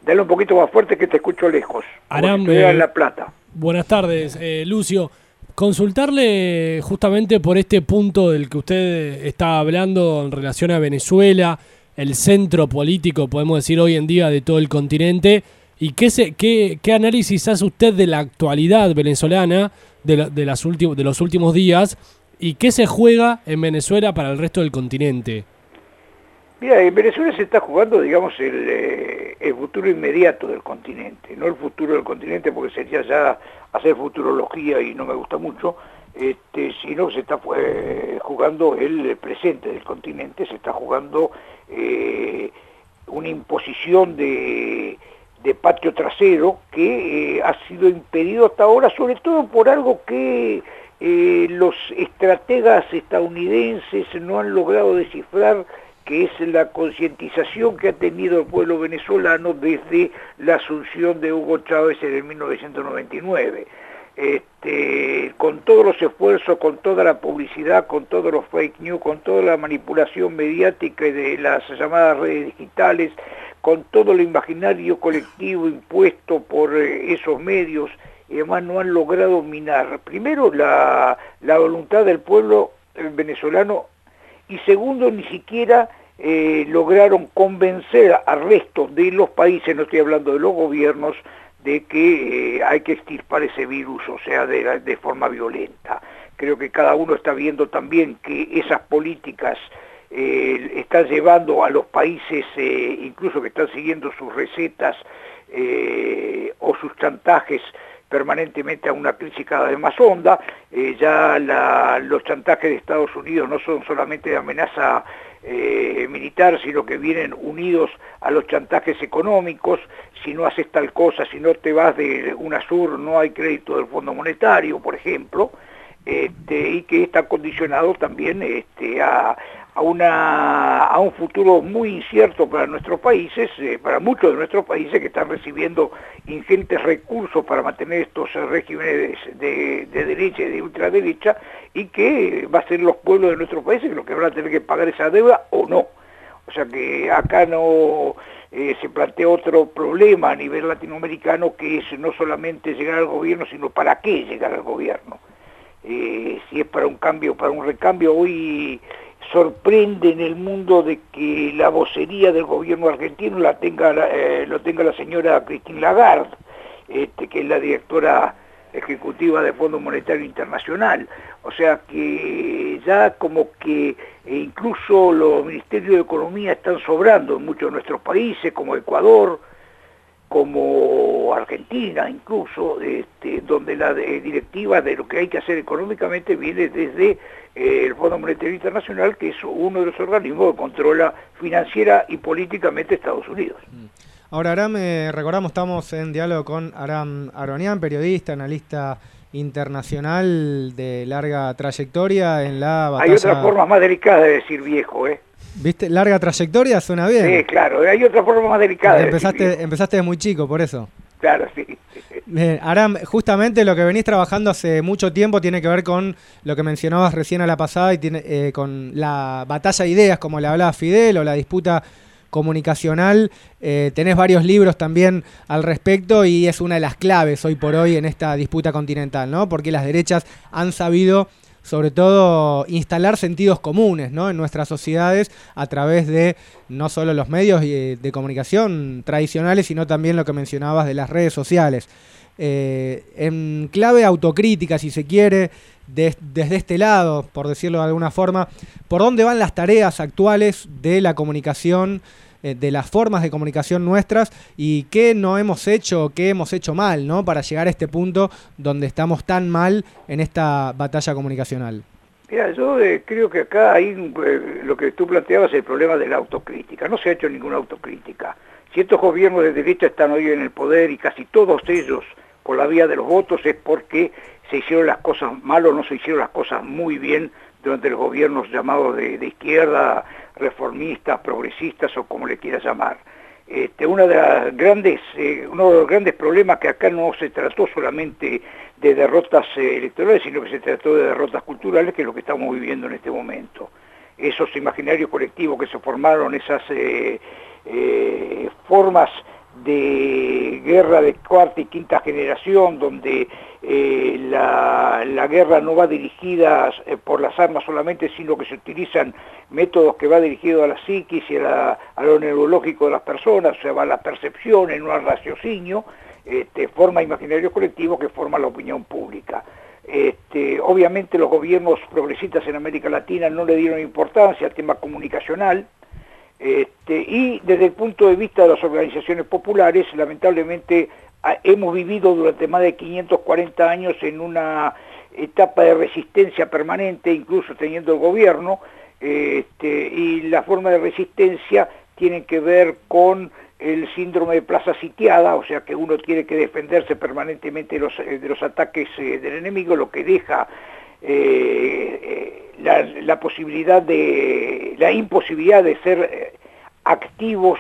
Dale un poquito más fuerte que te escucho lejos. Aram, si eh, La Plata. Buenas tardes, eh, Lucio. Consultarle justamente por este punto del que usted está hablando en relación a Venezuela, el centro político, podemos decir hoy en día, de todo el continente, ¿Y qué, se, qué, análisis hace usted de la actualidad venezolana de, la, de, las últimos, de los últimos días y qué se juega en Venezuela para el resto del continente? Mira, en Venezuela se está jugando, digamos, el, eh, el, futuro inmediato del continente, no el futuro del continente porque sería ya hacer futurología y no me gusta mucho, este, sino se está jugando el presente del continente, se está jugando eh, una imposición de de patio trasero que eh, ha sido impedido hasta ahora, sobre todo por algo que eh, los estrategas estadounidenses no han logrado descifrar, que es la concientización que ha tenido el pueblo venezolano desde la asunción de Hugo Chávez en el 1999. Este, con todos los esfuerzos, con toda la publicidad, con todos los fake news, con toda la manipulación mediática de las llamadas redes digitales, con todo lo imaginario colectivo impuesto por eh, esos medios, y además no han logrado minar, primero, la, voluntad del pueblo venezolano y segundo, ni siquiera eh, lograron convencer al resto de los países, no estoy hablando de los gobiernos, de que eh, hay que extirpar ese virus, o sea, de, de forma violenta. Creo que cada uno está viendo también que esas políticas eh, están llevando a los países, eh, incluso que están siguiendo sus recetas o sus chantajes permanentemente a una crisis cada vez más honda. Ya los chantajes de Estados Unidos no son solamente de amenaza eh, militar, sino que vienen unidos a los chantajes económicos. Si no haces tal cosa, si no te vas de UNASUR, no hay crédito del Fondo Monetario, por ejemplo. Este, y que está condicionado también este, a, a, una, a un futuro muy incierto para nuestros países, eh, para muchos de nuestros países que están recibiendo ingentes recursos para mantener estos regímenes de, de, derecha y de ultraderecha, y que va a ser los pueblos de nuestros países los que van a tener que pagar esa deuda o no. O sea que acá no eh, se plantea otro problema a nivel latinoamericano que es no solamente llegar al gobierno, sino para qué llegar al gobierno. Eh, si es para un cambio, para un recambio, hoy sorprende en el mundo de que la vocería del gobierno argentino la tenga, eh, lo tenga la señora Christine Lagarde, este, que es la directora ejecutiva del Fondo Monetario Internacional. O sea que ya como que e incluso los ministerios de Economía están sobrando en muchos de nuestros países, como Ecuador, como Argentina incluso, este, donde la de, directiva de lo que hay que hacer económicamente viene desde eh, el Fondo Monetario Internacional, que es uno de los organismos que controla financiera y políticamente Estados Unidos. Ahora, Aram, eh, recordamos, estamos en diálogo con Aram Aronian, periodista, analista internacional de larga trayectoria en la batalla... Hay otra forma más delicada de decir viejo, ¿eh? ¿Viste? Larga trayectoria suena bien. Sí, claro, hay otra forma más delicada. De empezaste, decir empezaste de muy chico, por eso. Claro, sí. Bien, Aram, justamente lo que venís trabajando hace mucho tiempo tiene que ver con lo que mencionabas recién a la pasada y tiene eh, con la batalla de ideas, como le hablaba Fidel, o la disputa comunicacional. Eh, tenés varios libros también al respecto y es una de las claves hoy por hoy en esta disputa continental, ¿no? Porque las derechas han sabido sobre todo instalar sentidos comunes ¿no? en nuestras sociedades a través de no solo los medios de comunicación tradicionales, sino también lo que mencionabas de las redes sociales. Eh, en clave autocrítica, si se quiere, de, desde este lado, por decirlo de alguna forma, ¿por dónde van las tareas actuales de la comunicación, eh, de las formas de comunicación nuestras y qué no hemos hecho, qué hemos hecho mal, ¿no? Para llegar a este punto donde estamos tan mal en esta batalla comunicacional. Mira, yo eh, creo que acá hay eh, lo que tú planteabas, el problema de la autocrítica. No se ha hecho ninguna autocrítica. Si estos gobiernos de derecha están hoy en el poder y casi todos ellos por la vía de los votos es porque se hicieron las cosas mal o no se hicieron las cosas muy bien durante los gobiernos llamados de, izquierda, reformistas, progresistas o como le quieras llamar. Este, una de las grandes, eh, uno de los grandes problemas que acá no se trató solamente de derrotas eh, electorales, sino que se trató de derrotas culturales, que es lo que estamos viviendo en este momento. Esos imaginarios colectivos que se formaron, esas eh, formas de guerra de cuarta y quinta generación, donde eh, la, la, guerra no va dirigida eh, por las armas solamente, sino que se utilizan métodos que va dirigido a la psiquis y a, la, lo neurológico de las personas, o sea, va a la percepción, en un raciocinio, este, forma imaginarios colectivos que forma la opinión pública. Este, obviamente los gobiernos progresistas en América Latina no le dieron importancia al tema comunicacional, este, y desde el punto de vista de las organizaciones populares, lamentablemente hemos vivido durante más de 540 años en una etapa de resistencia permanente, incluso teniendo el gobierno, este, y la forma de resistencia tiene que ver con el síndrome de plaza sitiada, o sea que uno tiene que defenderse permanentemente de los, los ataques eh, del enemigo, lo que deja eh, eh, la, la, posibilidad de, la imposibilidad de ser eh, activos,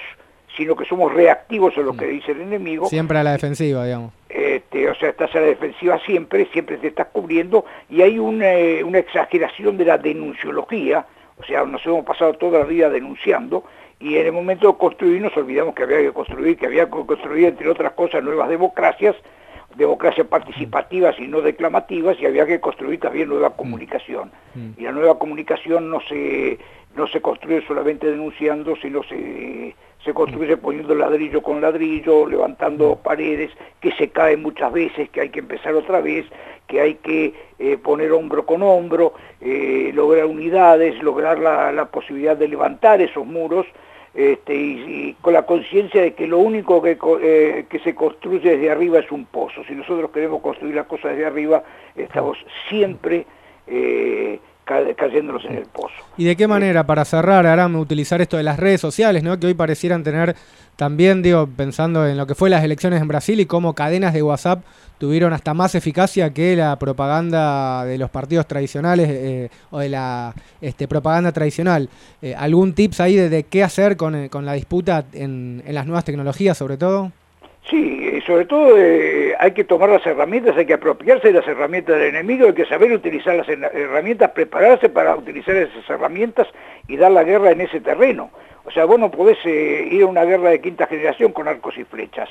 sino que somos reactivos a lo que dice el enemigo. Siempre a la defensiva, digamos. Este, o sea, estás a la defensiva siempre, siempre te estás cubriendo, y hay una, una exageración de la denunciología, o sea, nos hemos pasado toda la vida denunciando, y en el momento de construir nos olvidamos que había que construir, que había que construir, entre otras cosas, nuevas democracias, democracia participativas y no declamativas y había que construir también nueva comunicación. Y la nueva comunicación no se, no se construye solamente denunciando, sino se, se construye poniendo ladrillo con ladrillo, levantando paredes, que se caen muchas veces, que hay que empezar otra vez, que hay que eh, poner hombro con hombro, eh, lograr unidades, lograr la, la posibilidad de levantar esos muros, este, y, con la conciencia de que lo único que, eh, que se construye desde arriba es un pozo. Si nosotros queremos construir las cosas desde arriba, estamos siempre eh, ca- cayéndonos en el pozo. ¿Y de qué manera, para cerrar, Aram, utilizar esto de las redes sociales, ¿no? que hoy parecieran tener también, digo, pensando en lo que fue las elecciones en Brasil y cómo cadenas de WhatsApp tuvieron hasta más eficacia que la propaganda de los partidos tradicionales eh, o de la este, propaganda tradicional? Eh, ¿Algún tips ahí de, qué hacer con, eh, con la disputa en, en las nuevas tecnologías, sobre todo? Sí, sobre todo hay que tomar las herramientas, hay que apropiarse de las herramientas del enemigo, hay que saber utilizar las her- herramientas, prepararse para utilizar esas herramientas y dar la guerra en ese terreno. O sea, vos no podés ir a una guerra de quinta generación con arcos y flechas.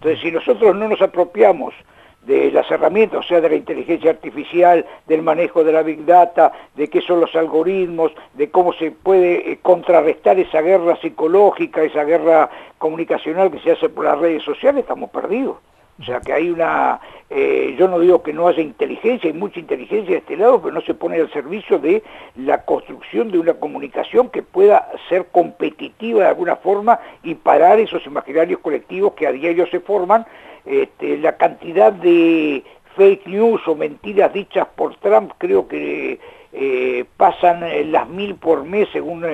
Entonces, si nosotros no nos apropiamos de las herramientas, o sea, de la inteligencia artificial, del manejo de la big data, de qué son los algoritmos, de cómo se puede eh, contrarrestar esa guerra psicológica, esa guerra comunicacional que se hace por las redes sociales, estamos perdidos. O sea que hay una, eh, yo no digo que no haya inteligencia, hay mucha inteligencia de este lado, pero no se pone al servicio de la construcción de una comunicación que pueda ser competitiva de alguna forma y parar esos imaginarios colectivos que a diario se forman. Este, la cantidad de fake news o mentiras dichas por Trump creo que eh, pasan eh, las mil por mes según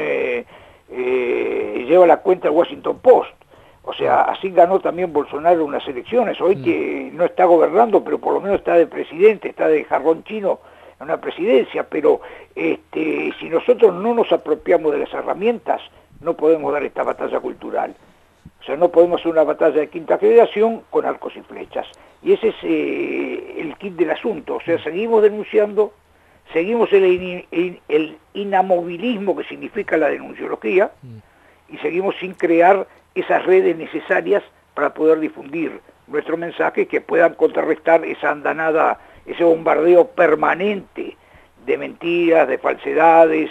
lleva la cuenta el Washington Post. O sea, así ganó también Bolsonaro unas elecciones, hoy que no está gobernando, pero por lo menos está de presidente, está de jarrón chino en una presidencia, pero este, si nosotros no nos apropiamos de las herramientas, no podemos dar esta batalla cultural. O sea, no podemos hacer una batalla de quinta generación con arcos y flechas. Y ese es eh, el kit del asunto. O sea, seguimos denunciando, seguimos el, in- in- el inamovilismo que significa la denunciología y seguimos sin crear esas redes necesarias para poder difundir nuestro mensaje que puedan contrarrestar esa andanada, ese bombardeo permanente de mentiras, de falsedades,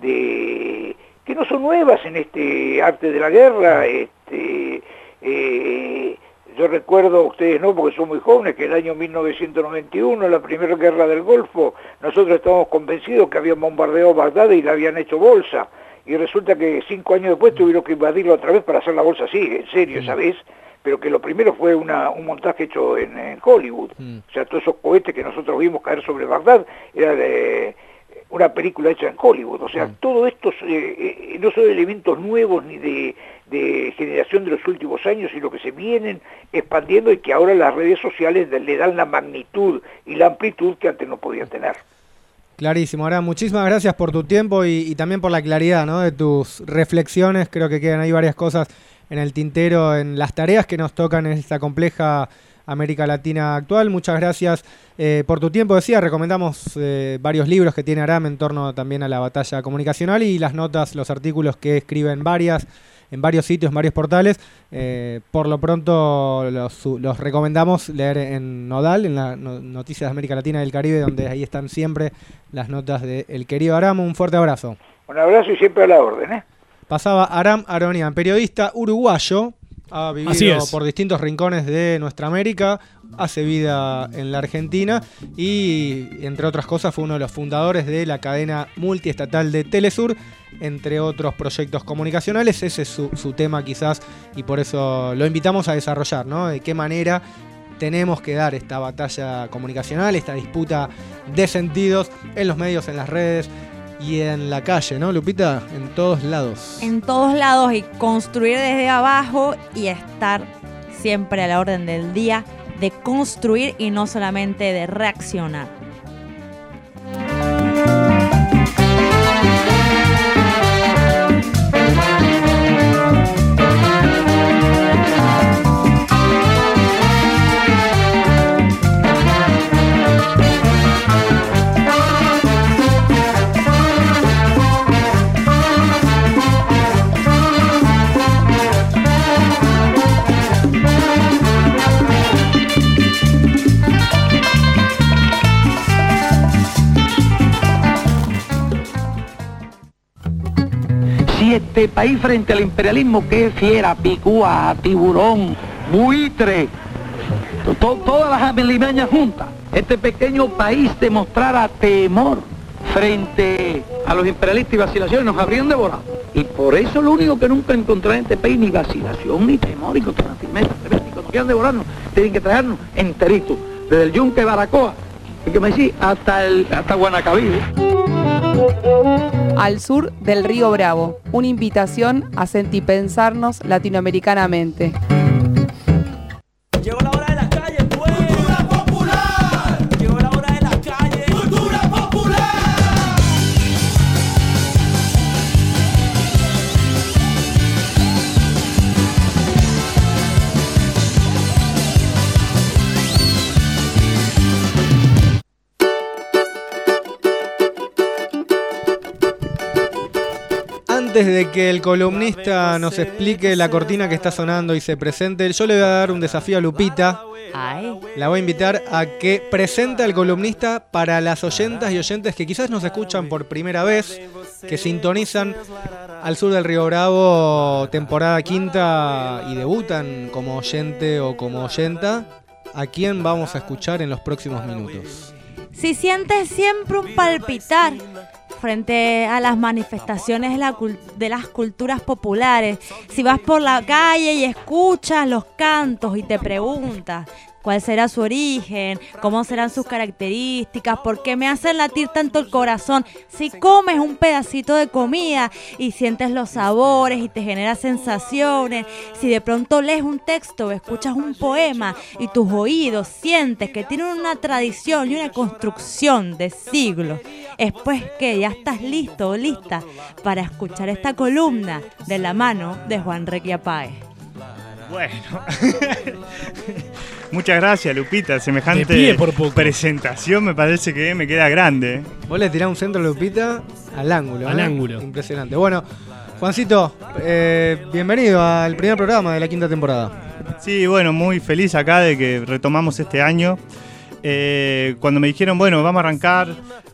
de que no son nuevas en este arte de la guerra. Este, eh, yo recuerdo, ustedes no, porque son muy jóvenes, que el año 1991, la primera guerra del Golfo, nosotros estábamos convencidos que habían bombardeado Bagdad y la habían hecho bolsa. Y resulta que cinco años después tuvieron que invadirlo otra vez para hacer la bolsa así, en serio, esa vez. Pero que lo primero fue una, un montaje hecho en, en Hollywood. O sea, todos esos cohetes que nosotros vimos caer sobre Bagdad, era de, una película hecha en Hollywood. O sea, todo esto eh, eh, no son elementos nuevos ni de, de generación de los últimos años, sino que se vienen expandiendo y que ahora las redes sociales le dan la magnitud y la amplitud que antes no podían tener. Clarísimo, Aram. Muchísimas gracias por tu tiempo y, también por la claridad ¿no? de tus reflexiones. Creo que quedan ahí varias cosas en el tintero, en las tareas que nos tocan en esta compleja América Latina actual. Muchas gracias eh, por tu tiempo. Decía, recomendamos eh, varios libros que tiene Aram en torno también a la batalla comunicacional y las notas, los artículos que escribe en varias en varios sitios, en varios portales. Eh, por lo pronto los, los, recomendamos leer en Nodal, en la no, Noticias de América Latina y del Caribe, donde ahí están siempre las notas del el querido Aram. Un fuerte abrazo. Un abrazo y siempre a la orden. ¿eh? Pasaba Aram Aronian, periodista uruguayo, ha vivido por distintos rincones de nuestra América, hace vida en la Argentina y, entre otras cosas, fue uno de los fundadores de la cadena multiestatal de Telesur, entre otros proyectos comunicacionales. Ese es su, su tema quizás y por eso lo invitamos a desarrollar, ¿no? De qué manera tenemos que dar esta batalla comunicacional, esta disputa de sentidos en los medios, en las redes, y en la calle, ¿no, Lupita? En todos lados. En todos lados y construir desde abajo y estar siempre a la orden del día de construir y no solamente de reaccionar. Este país frente al imperialismo que es fiera, picúa, tiburón, buitre, to- todas las alimañas juntas, este pequeño país demostrara temor frente a los imperialistas y vacilaciones, nos habrían devorado. Y por eso lo único que nunca encontré en este país, ni vacilación, ni temor, ni contra. Cuando quieran devorarnos, tienen que traernos enteritos, desde el yunque Baracoa, que me decís, hasta, el, hasta Guanacaví. Al sur del río Bravo, una invitación a sentipensarnos latinoamericanamente. Antes de que el columnista nos explique la cortina que está sonando y se presente, yo le voy a dar un desafío a Lupita. La voy a invitar a que presente al columnista para las oyentas y oyentes que quizás nos escuchan por primera vez, que sintonizan al sur del Río Bravo temporada quinta y debutan como oyente o como oyenta. ¿A quién vamos a escuchar en los próximos minutos? Si sientes siempre un palpitar frente a las manifestaciones de, las culturas populares, si vas por la calle y escuchas los cantos y te preguntas cuál será su origen, cómo serán sus características, por qué me hacen latir tanto el corazón, si comes un pedacito de comida y sientes los sabores y te genera sensaciones, si de pronto lees un texto o escuchas un poema y tus oídos sientes que tienen una tradición y una construcción de siglos, es pues que ya estás listo o lista para escuchar esta columna de la mano de Juan Requiapáez. Bueno. Muchas gracias, Lupita. Semejante De pie por poco. presentación me parece que me queda grande. Vos le tirás un centro a Lupita al ángulo. Al ¿eh? ángulo. Impresionante. Bueno, Juancito, eh, bienvenido al primer programa de la quinta temporada. Sí, bueno, muy feliz acá de que retomamos este año. Eh, cuando me dijeron, bueno, vamos a arrancar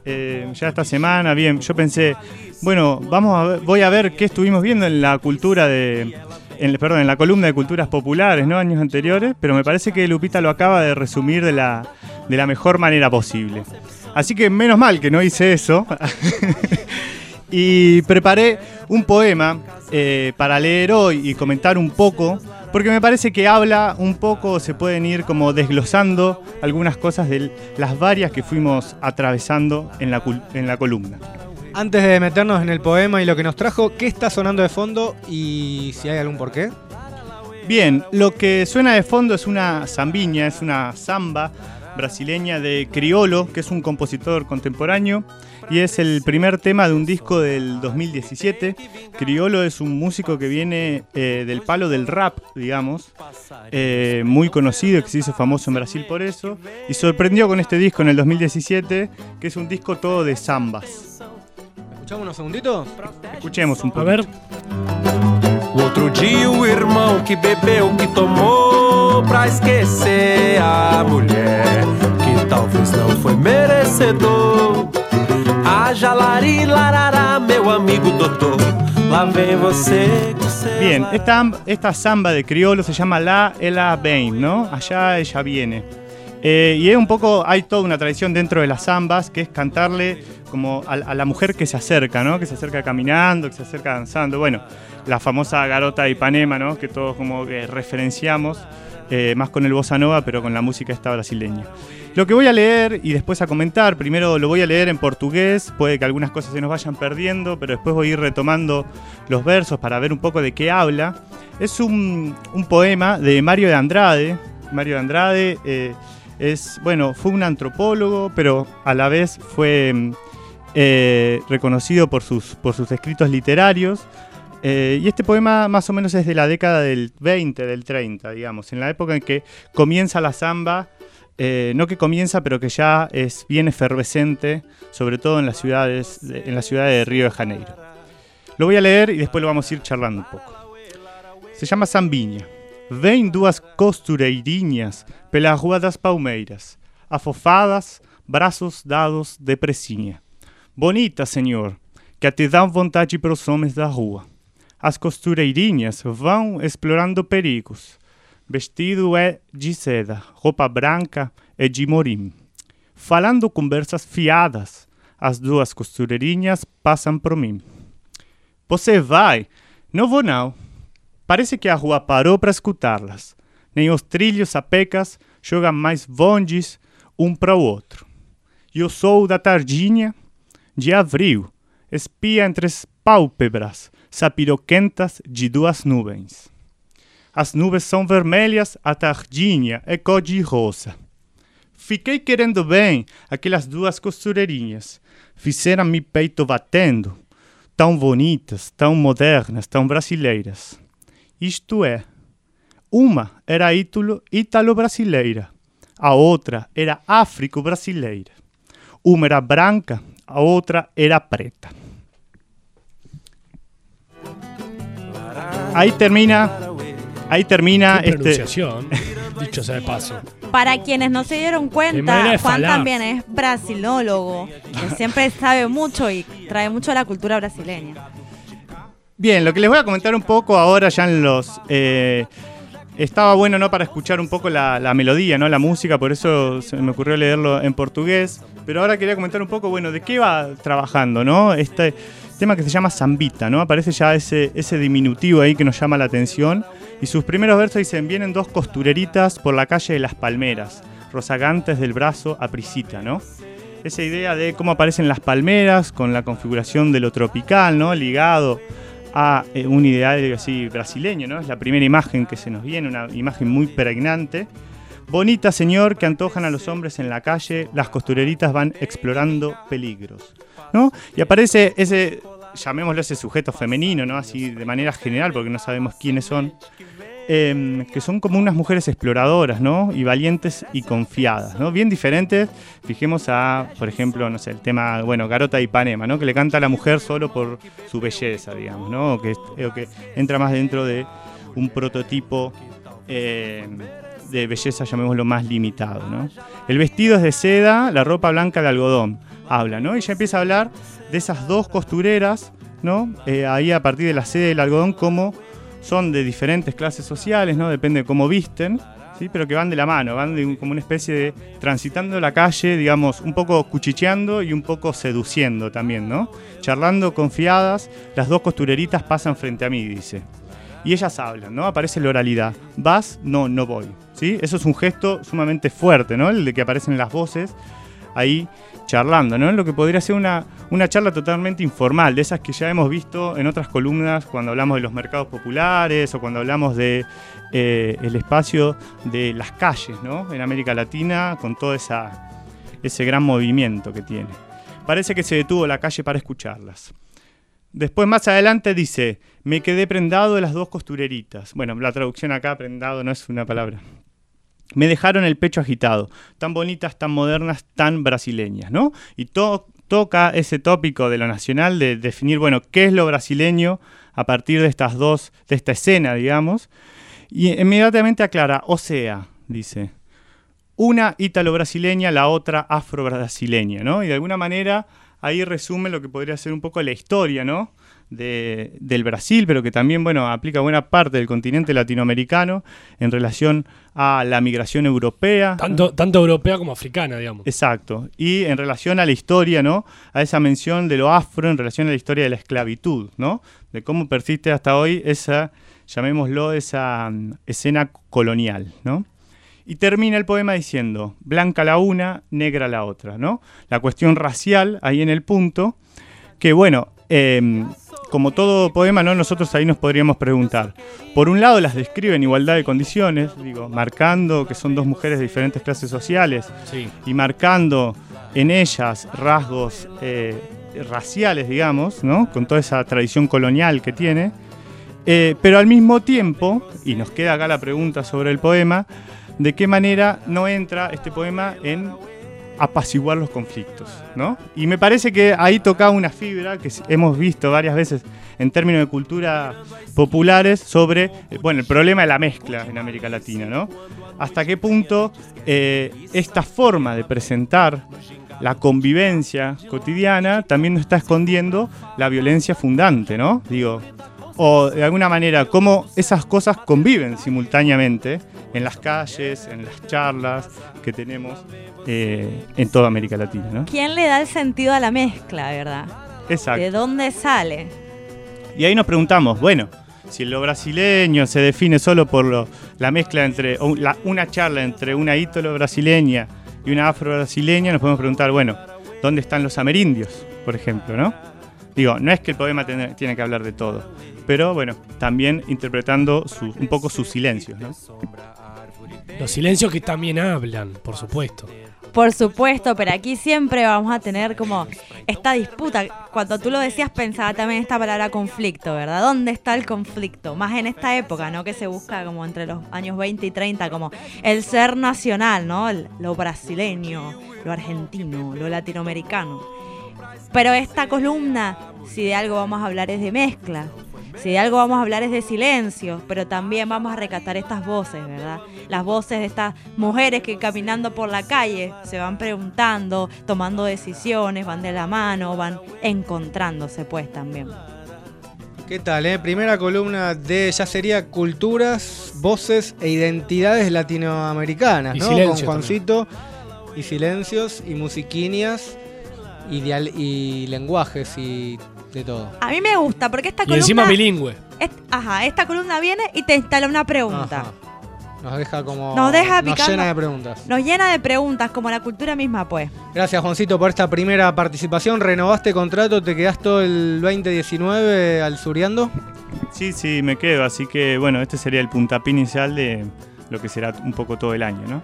eh, ya esta semana, bien, yo pensé, bueno, vamos a ver- voy a ver qué estuvimos viendo en la cultura de, en, perdón, en la columna de culturas populares, ¿no? Años anteriores, pero me parece que Lupita lo acaba de resumir de la, de la mejor manera posible. Así que menos mal que no hice eso. y preparé un poema eh, para leer hoy y comentar un poco, porque me parece que habla un poco, se pueden ir como desglosando algunas cosas de las varias que fuimos atravesando en la, en la columna. Antes de meternos en el poema y lo que nos trajo, ¿qué está sonando de fondo y si hay algún porqué? Bien, lo que suena de fondo es una zambiña, es una samba brasileña de Criolo, que es un compositor contemporáneo y es el primer tema de un disco del 2017. Criolo es un músico que viene eh, del palo del rap, digamos, eh, muy conocido, que se hizo famoso en Brasil por eso, y sorprendió con este disco en el 2017, que es un disco todo de zambas. ¿Escuchamos unos segunditos? Escuchemos un poco. A ver. Outro dia o irmão que bebeu, que tomou pra esquecer a mulher que talvez não foi merecedor. Haja lari larará, meu amigo doutor. Lá vem você Bien, esta, esta samba de criollo se llama La Ela Bain, ¿no? Allá ella viene. Eh, y es un poco, hay toda una tradición dentro de las zambas que es cantarle como a, la mujer que se acerca, ¿no? Que se acerca caminando, que se acerca danzando. Bueno, la famosa garota de Ipanema, ¿no? Que todos como que referenciamos, eh, más con el bossa nova, pero con la música esta brasileña. Lo que voy a leer y después a comentar, primero lo voy a leer en portugués, puede que algunas cosas se nos vayan perdiendo, pero después voy a ir retomando los versos para ver un poco de qué habla. Es un, un poema de Mario de Andrade. Mario de Andrade eh, es, bueno, fue un antropólogo, pero a la vez fue mm, eh, reconocido por sus, por sus escritos literarios. Eh, y este poema más o menos es de la década del 20, del 30, digamos, en la época en que comienza la samba, eh, no que comienza, pero que ya es bien efervescente, sobre todo en las ciudades, de- en la ciudad de Río de Janeiro. Lo voy a leer y después lo vamos a ir charlando un poco. Se llama Zambiña. Vem duas costureirinhas pelas rua das palmeiras, afofadas, braços dados de presinha. Bonita, senhor, que te dão vontade pelos homens da rua. as costureirinhas vão explorando perigos. Vestido é de seda, roupa branca é de morim. Falando conversas fiadas, as duas costureirinhas passam por mim. Você vai? Não vou não. Parece que a rua parou para escutá-las. Nem os trilhos a pecas jogam mais bondes um para o outro. Eu sou da tardinha de abril, espia entre as pálpebras sapiroquentas de duas nuvens. As nuvens são vermelhas, a tardinha é cor de rosa. Fiquei querendo bem aquelas duas costureirinhas. Fizeram me peito batendo. Tão bonitas, tão modernas, tão brasileiras. Isto é, uma era ítalo- ítalo-brasileira, a outra era áfrico-brasileira. Uma era branca, a outra era preta. Ahí termina, ahí termina Qué este. pronunciación, dicho sea de paso. Para quienes no se dieron cuenta, Juan también es brasilólogo. que siempre sabe mucho y trae mucho a la cultura brasileña. Bien, lo que les voy a comentar un poco ahora ya en los... eh, estaba bueno, ¿no? Para escuchar un poco la, melodía, ¿no? La música, por eso se me ocurrió leerlo en portugués. Pero ahora quería comentar un poco, bueno, de qué va trabajando, ¿no? Este tema que se llama Zambita, ¿no? Aparece ya ese, ese diminutivo ahí que nos llama la atención. Y sus primeros versos dicen, vienen dos costureritas por la calle de las palmeras, rozagantes del brazo a Prisita, ¿no? Esa idea de cómo aparecen las palmeras con la configuración de lo tropical, ¿no? Ligado a eh, un ideal así brasileño, ¿no? Es la primera imagen que se nos viene, una imagen muy pregnante. Bonita señor que antojan a los hombres en la calle, las costureritas van explorando peligros, ¿no? Y aparece ese, llamémoslo ese sujeto femenino, ¿no? Así de manera general, porque no sabemos quiénes son, em, que son como unas mujeres exploradoras, ¿no? Y valientes y confiadas, ¿no? Bien diferentes. Fijemos a, por ejemplo, no sé, el tema, bueno, Garota de Ipanema, ¿no? Que le canta a la mujer solo por su belleza, digamos, ¿no? O que, o que entra más dentro de un prototipo em, de belleza, llamémoslo más limitado, ¿no? El vestido es de seda, la ropa blanca de algodón. Habla, ¿no? Y ya empieza a hablar de esas dos costureras, ¿no? Eh, ahí a partir de la seda y el algodón, como son de diferentes clases sociales, ¿no? Depende de cómo visten, ¿sí? Pero que van de la mano, van de un- como una especie de transitando la calle, digamos, un poco cuchicheando y un poco seduciendo también, ¿no? Charlando confiadas, las dos costureritas pasan frente a mí, dice. Y ellas hablan, ¿no? Aparece la oralidad. ¿Vas? No, no voy. ¿Sí? Eso es un gesto sumamente fuerte, ¿no? El de que aparecen las voces ahí charlando, ¿no? Lo que podría ser una, una charla totalmente informal, de esas que ya hemos visto en otras columnas cuando hablamos de los mercados populares o cuando hablamos de eh, el espacio de las calles, ¿no? En América Latina, con todo ese gran movimiento que tiene. Parece que se detuvo la calle para escucharlas. Después más adelante dice, me quedé prendado de las dos costureritas. Bueno, la traducción acá, prendado, no es una palabra. Me dejaron el pecho agitado, tan bonitas, tan modernas, tan brasileñas, ¿no? Y to- toca ese tópico de lo nacional de definir, bueno, qué es lo brasileño a partir de estas dos, de esta escena, digamos. Y inmediatamente aclara, o sea, dice, una ítalo-brasileña, la otra afro-brasileña, ¿no? Y de alguna manera ahí resume lo que podría ser un poco la historia, ¿no? De- del Brasil, pero que también, bueno, aplica buena parte del continente latinoamericano en relación a la migración europea. Tanto, tanto europea como africana, digamos. Exacto. Y en relación a la historia, ¿no? A esa mención de lo afro en relación a la historia de la esclavitud, ¿no? De cómo persiste hasta hoy esa, llamémoslo, esa mm, escena colonial, ¿no? Y termina el poema diciendo, blanca la una, negra la otra, ¿no? La cuestión racial ahí en el punto, que bueno, em, como todo poema, ¿no? Nosotros ahí nos podríamos preguntar. Por un lado las describe en igualdad de condiciones, digo, marcando que son dos mujeres de diferentes clases sociales Sí. y marcando en ellas rasgos eh, raciales, digamos, ¿no? Con toda esa tradición colonial que tiene. Eh, pero al mismo tiempo, y nos queda acá la pregunta sobre el poema, ¿de qué manera no entra este poema en apaciguar los conflictos, ¿no? Y me parece que ahí toca una fibra que hemos visto varias veces en términos de cultura populares sobre, eh, bueno, el problema de la mezcla en América Latina, ¿no? Hasta qué punto eh, esta forma de presentar la convivencia cotidiana también nos está escondiendo la violencia fundante, ¿no? Digo, o de alguna manera cómo esas cosas conviven simultáneamente en las calles, en las charlas que tenemos eh, en toda América Latina. ¿no? ¿Quién le da el sentido a la mezcla, verdad? Exacto. ¿De dónde sale? Y ahí nos preguntamos, bueno, si lo brasileño se define solo por lo- la mezcla entre o la- una charla entre una ítalo brasileña y una afro-brasileña, nos podemos preguntar, bueno, ¿dónde están los amerindios, por ejemplo, no? Digo, no es que el poema tiene, tiene que hablar de todo, pero bueno, también interpretando su- un poco sus silencios, ¿no? Los silencios que también hablan, por supuesto. Por supuesto, pero aquí siempre vamos a tener como esta disputa. Cuando tú lo decías pensaba también esta palabra conflicto, ¿verdad? ¿Dónde está el conflicto? Más en esta época, ¿no? Que se busca como entre los años 20 y 30, como el ser nacional, ¿no? Lo brasileño, lo argentino, lo latinoamericano. Pero esta columna, si de algo vamos a hablar es de mezcla, si de algo vamos a hablar es de silencio, pero también vamos a recatar estas voces, ¿verdad? Las voces de estas mujeres que caminando por la calle se van preguntando, tomando decisiones, van de la mano, van encontrándose pues también. ¿Qué tal, eh? Primera columna de ya sería culturas, voces e identidades latinoamericanas, Y ¿no? Con Juancito y silencios y musiquinias y, dial- y lenguajes y de todo. A mí me gusta porque esta Y columna... encima bilingüe. ajá, esta columna viene y te instala una pregunta. Ajá. Nos deja como. Nos deja nos picando. llena de preguntas. Nos llena de preguntas, como la cultura misma, pues. Gracias, Juancito, por esta primera participación. ¿Renovaste contrato? ¿Te quedás todo el 2019 al Suriando? Sí, sí, me quedo, así que bueno, este sería el puntapié inicial de lo que será un poco todo el año, ¿no?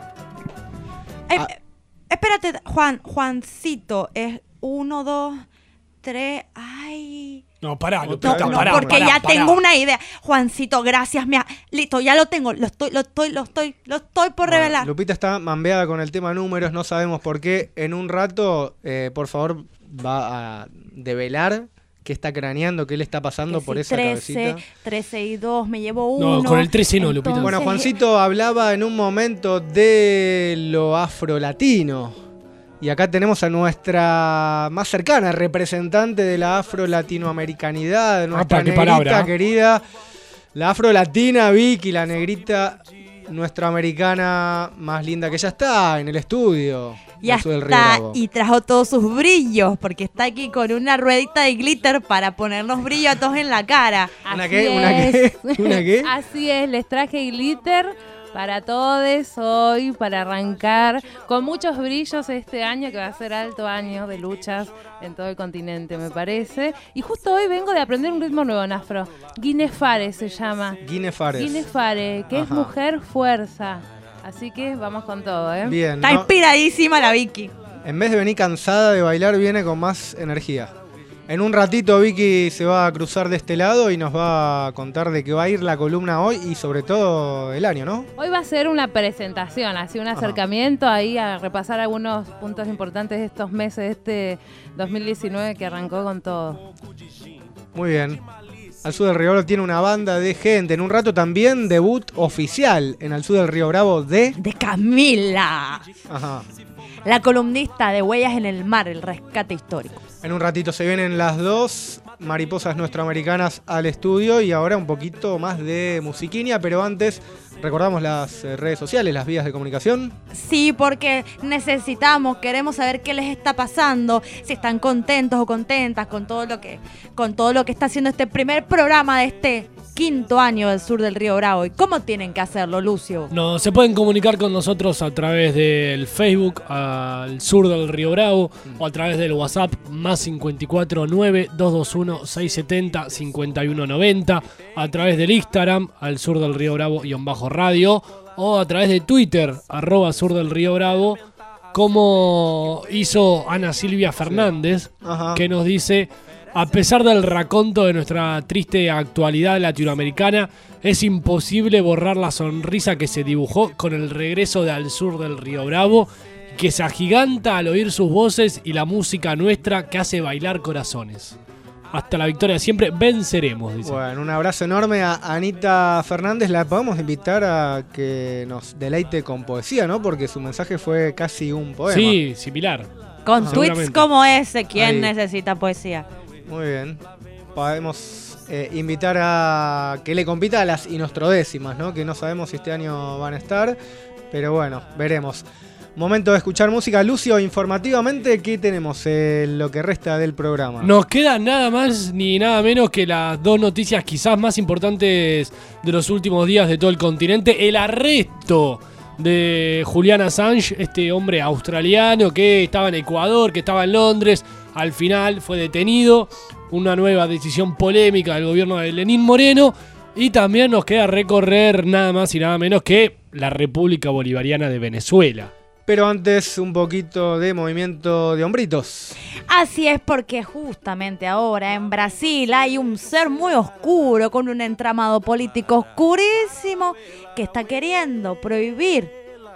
Eh, eh, espérate, Juan, Juancito, es uno, dos, tres, ay. No, pará, No, Lupita, no, pará, porque pará, ya pará. tengo una idea. Juancito, gracias, mira. Listo, ya lo tengo, lo estoy, lo estoy, lo estoy, lo estoy por revelar. Lupita está mambeada con el tema números, no sabemos por qué. En un rato, eh, por favor, va a develar qué está craneando, qué le está pasando Que por si esa 13, cabecita. 13 y 2, me llevo uno. con el 13 no, Lupita. Entonces, Bueno, Juancito hablaba en un momento de lo afrolatino. Y acá tenemos a nuestra más cercana representante de la afro-latinoamericanidad, de nuestra Apa, negrita palabra. querida, la afro-latina Vicky, la negrita nuestra americana más linda que ya está en el estudio. Ya está, y trajo todos sus brillos, porque está aquí con una ruedita de glitter para ponernos brillos a todos en la cara. ¿Una Así qué? ¿Una qué? es. ¿Una qué? Así es, les traje glitter para todos hoy, para arrancar con muchos brillos este año, que va a ser alto año de luchas en todo el continente, me parece. Y justo hoy vengo de aprender un ritmo nuevo en afro. Guinefare se llama. Guine Fares. Guinefare, que es mujer fuerza. Así que vamos con todo, ¿eh? Bien, Está ¿no? inspiradísima la Vicky. En vez de venir cansada de bailar, viene con más energía. En un ratito Vicky se va a cruzar de este lado y nos va a contar de qué va a ir la columna hoy y sobre todo el año, ¿no? Hoy va a ser una presentación, así un acercamiento ahí a repasar algunos puntos importantes de estos meses de este 2019 que arrancó con todo. Muy bien. Al sur del Río Bravo tiene una banda de gente. En un rato también debut oficial en Al sur del Río Bravo de... De Camila, Ajá. La columnista de Huellas en el Mar, el rescate histórico. En un ratito se vienen las dos mariposas nuestroamericanas al estudio y ahora un poquito más de musiquinia, pero antes recordamos las eh, redes sociales, las vías de comunicación. Sí, porque necesitamos, queremos saber qué les está pasando, si están contentos o contentas con todo lo que, con todo lo que está haciendo este primer programa de este quinto año del sur del Río Bravo. ¿Y cómo tienen que hacerlo, Lucio? No, se pueden comunicar con nosotros a través del Facebook al sur del Río Bravo o a través del WhatsApp más 54 9 221 670 5190, a través del Instagram al sur del Río Bravo y bajo radio o a través de Twitter arroba sur del Río Bravo como hizo Ana Silvia Fernández que nos dice a pesar del raconto de nuestra triste actualidad latinoamericana, es imposible borrar la sonrisa que se dibujó con el regreso de Al Sur del Río Bravo, que se agiganta al oír sus voces y la música nuestra que hace bailar corazones. Hasta la victoria siempre venceremos, dice. Bueno, un abrazo enorme a Anita Fernández. La podemos invitar a que nos deleite con poesía, ¿no? Porque su mensaje fue casi un poema. Sí, similar. Con Ah, tweets como ese, ¿quién Ahí. necesita poesía? Muy bien. podemos eh, invitar a que le compita a las inostrodécimas, ¿no? Que no sabemos si este año van a estar, pero bueno, veremos. Momento de escuchar música. Lucio, informativamente, ¿qué tenemos en lo que resta del programa? Nos queda nada más ni nada menos que las dos noticias quizás más importantes de los últimos días de todo el continente. El arresto de Julian Assange, este hombre australiano que estaba en Ecuador, que estaba en Londres, al final fue detenido. Una nueva decisión polémica del gobierno de Lenín Moreno. Y también nos queda recorrer nada más y nada menos que la República Bolivariana de Venezuela. Pero antes un poquito de movimiento de hombritos. Así es porque justamente ahora en Brasil hay un ser muy oscuro con un entramado político oscurísimo que está queriendo prohibir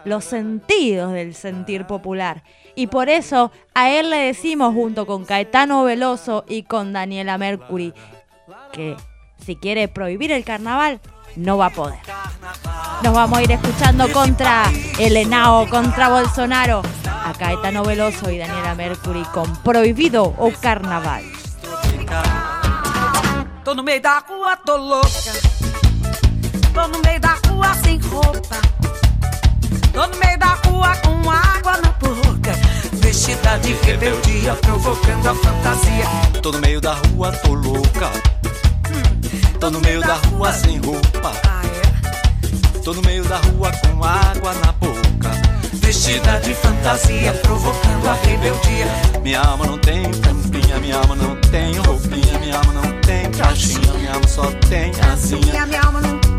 los sentidos del sentir popular. Y por eso a él le decimos junto con Caetano Veloso y con Daniela Mercury que si quiere prohibir el carnaval no va a poder. Nos vamos a ir escuchando contra el Henao, contra Bolsonaro. A Caetano Veloso y Daniela Mercury con Prohibido o Carnaval. Tô no meio da rua, tô louca. Tô no meio da rua sem roupa. Tô no meio da rua com água na boca. Vestida de rebeldia, provocando a fantasia. Tô no meio da rua, tô louca. Tô no meio da rua sem roupa. Tô no meio da rua com água na boca. Vestida de fantasia, provocando a rebeldia. Minha alma não tem tampinha, minha alma não tem roupinha, minha alma não tem caixinha, minha alma só tem asinha. Minha alma não tem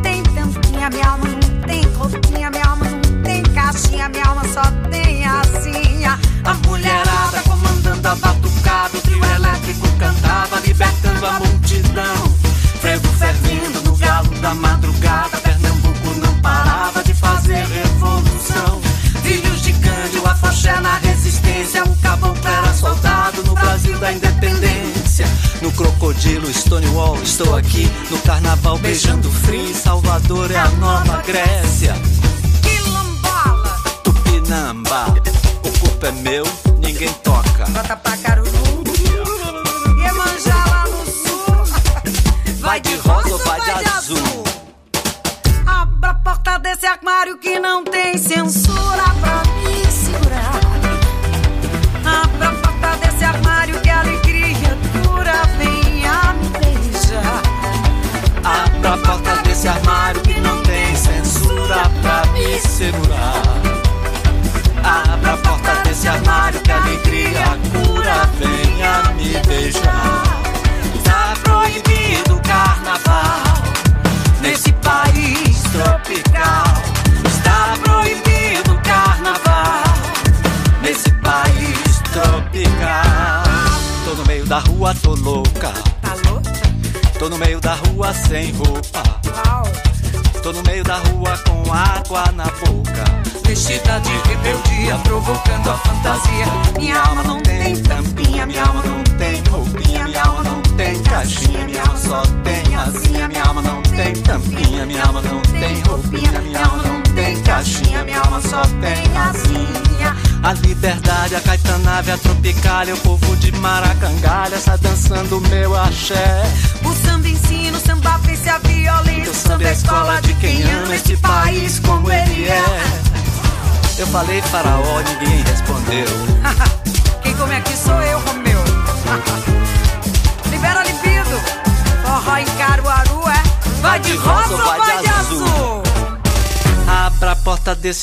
Salvador é a nova Grécia.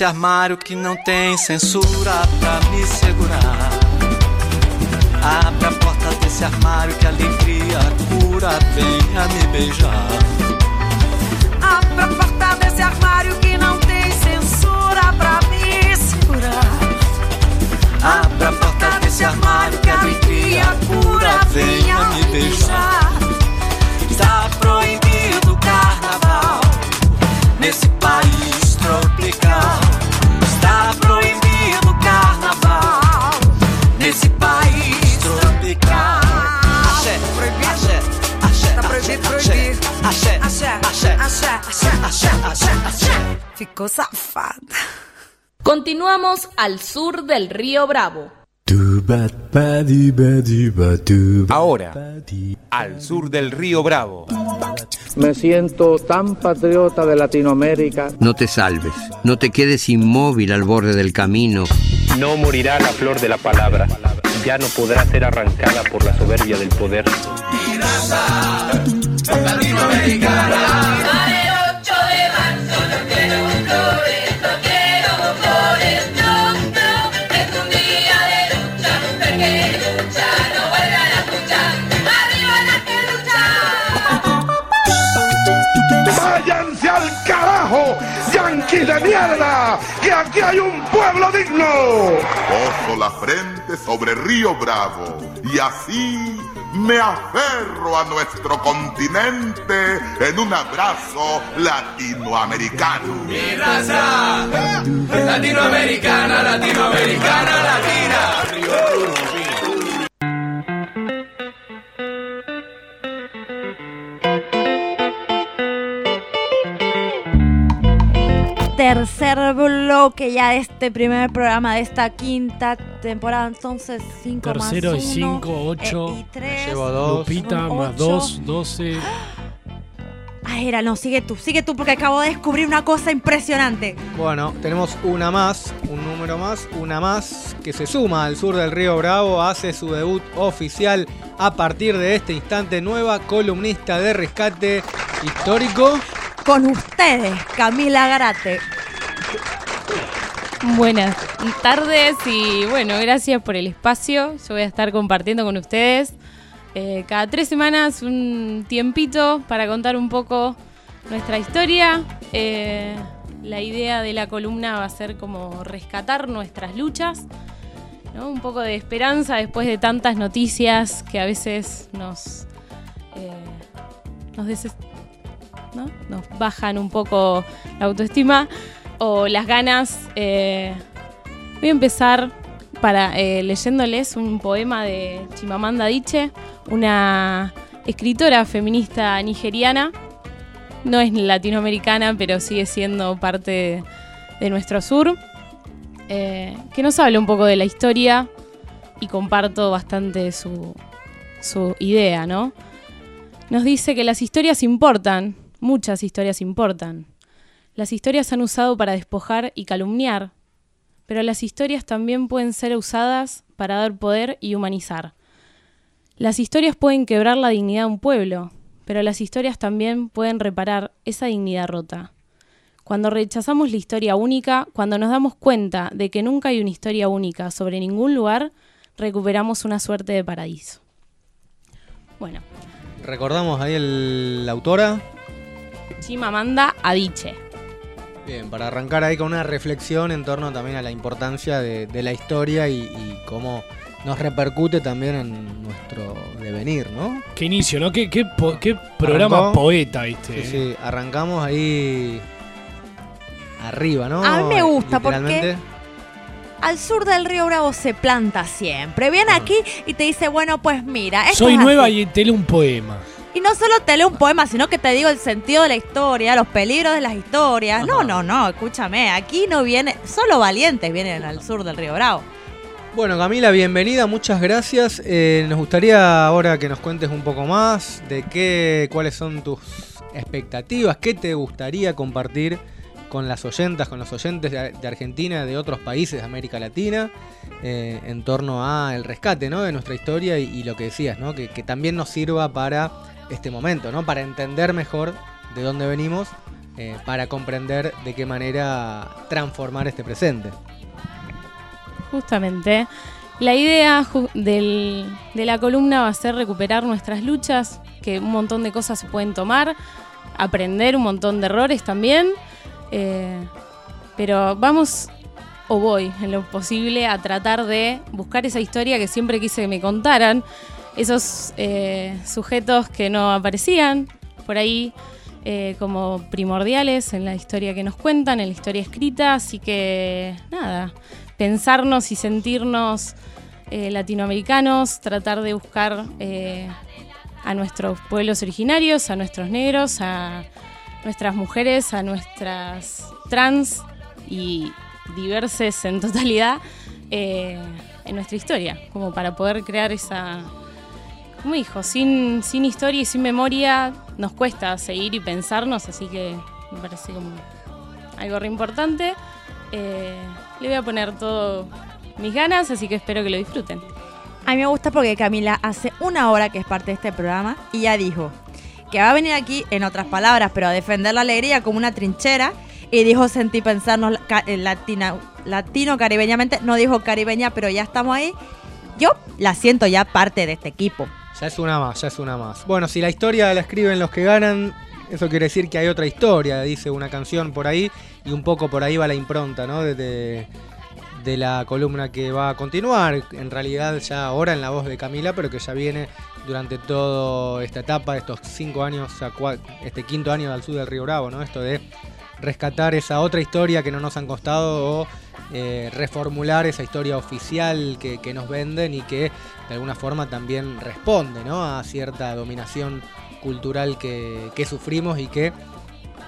Desse armário que não tem censura pra me segurar. Abra a porta desse armário que a alegria cura, venha me beijar. Abra a porta desse armário que não tem censura pra me segurar. Abra a porta desse armário que a alegria cura, venha me beijar. Axé. Ficou safada. Continuamos al sur del río Bravo. Ahora, al sur del río Bravo. Me siento tan patriota de Latinoamérica. No te salves, no te quedes inmóvil al borde del camino. No morirá la flor de la palabra, ya no podrá ser arrancada por la soberbia del poder. Aquí hay un pueblo digno! Poso la frente sobre Río Bravo y así me aferro a nuestro continente en un abrazo latinoamericano. Mi raza latinoamericana, latinoamericana, latina. Tercer bloque ya de este primer programa de esta quinta temporada. Entonces, 5 más Tercero y uno, 5, 8. eh, y tres. Llevo dos. Lupita Son más ocho. 2, 12. Ay, era, no, sigue tú, sigue tú porque acabo de descubrir una cosa impresionante. Bueno, tenemos una más, un número más, una más que se suma al sur del río Bravo, hace su debut oficial a partir de este instante, nueva columnista de rescate histórico. Con ustedes, Camila Garate. Buenas tardes y bueno, gracias por el espacio. Yo voy a estar compartiendo con ustedes eh, cada tres semanas un tiempito para contar un poco nuestra historia. Eh, la idea de la columna va a ser como rescatar nuestras luchas, un poco de esperanza después de tantas noticias que a veces nos, eh, nos ¿no? nos bajan un poco la autoestima o las ganas. eh, voy a empezar para, eh, leyéndoles un poema de Chimamanda Adichie, una escritora feminista nigeriana. No es latinoamericana, pero sigue siendo parte de nuestro sur. eh, que nos habla un poco de la historia y comparto bastante su, su idea, ¿no? Nos dice que las historias importan, muchas historias importan. Las historias han usado para despojar y calumniar, pero las historias también pueden ser usadas para dar poder y humanizar. Las historias pueden quebrar la dignidad de un pueblo, pero las historias también pueden reparar esa dignidad rota. Cuando rechazamos la historia única, cuando nos damos cuenta de que nunca hay una historia única sobre ningún lugar, recuperamos una suerte de paraíso. Bueno, Recordamos ahí la autora. Chimamanda Adichie. Bien, para arrancar ahí con una reflexión en torno también a la importancia de, de la historia y, y cómo nos repercute también en nuestro devenir, ¿no? Qué inicio, ¿no? Qué, qué, po- qué programa Arrancó. poeta, ¿viste? Sí, sí, arrancamos ahí arriba, ¿no? A mí me gusta porque al sur del río Bravo se planta siempre. Viene aquí y te dice, bueno, pues mira, esto Soy es nueva así. y te leo un poema. Y no solo te leo un poema, sino que te digo el sentido de la historia, los peligros de las historias. No, no, no, escúchame, aquí no viene, solo valientes vienen al sur del río Bravo. Bueno, Camila, bienvenida, muchas gracias. Eh, nos gustaría ahora que nos cuentes un poco más de qué, cuáles son tus expectativas, qué te gustaría compartir con las oyentas, con los oyentes de, Argentina, de otros países de América Latina, eh, en torno a el rescate ¿no? de nuestra historia y, lo que decías, ¿no? que, también nos sirva para este momento, ¿no? para entender mejor de dónde venimos, eh, para comprender de qué manera transformar este presente. Justamente. La idea del- de la columna va a ser recuperar nuestras luchas, que un montón de cosas se pueden tomar, aprender un montón de errores también. Eh, pero vamos, o voy en lo posible, a tratar de buscar esa historia que siempre quise que me contaran. Esos eh, sujetos que no aparecían por ahí eh, como primordiales en la historia que nos cuentan, en la historia escrita. Así que nada, pensarnos y sentirnos latinoamericanos, tratar de buscar a nuestros pueblos originarios, a nuestros negros, a nuestras mujeres, a nuestras trans y diverses en totalidad, eh, en nuestra historia, como para poder crear esa, como dijo, sin, sin historia y sin memoria nos cuesta seguir y pensarnos, así que me parece como algo re importante. Eh, le voy a poner todo mis ganas, así que espero que lo disfruten. A mí me gusta porque Camila hace una hora que es parte de este programa y ya dijo que va a venir aquí, en otras palabras, pero a defender la alegría como una trinchera. Y dijo sentí pensarnos eh, latina, latino caribeñamente. No dijo caribeña, pero ya estamos ahí. Yo la siento ya parte de este equipo. Ya es una más, ya es una más. Bueno, si la historia la escriben los que ganan, eso quiere decir que hay otra historia, dice una canción por ahí, y un poco por ahí va la impronta, ¿no? De, de- la columna que va a continuar, en realidad ya ahora en la voz de Camila, pero que ya viene durante toda esta etapa, estos cinco años, este quinto año del sur del Río Bravo, ¿no? Esto de rescatar esa otra historia que no nos han costado o eh, reformular esa historia oficial que, que nos venden y que de alguna forma también responde ¿no? a cierta dominación cultural que, que sufrimos y que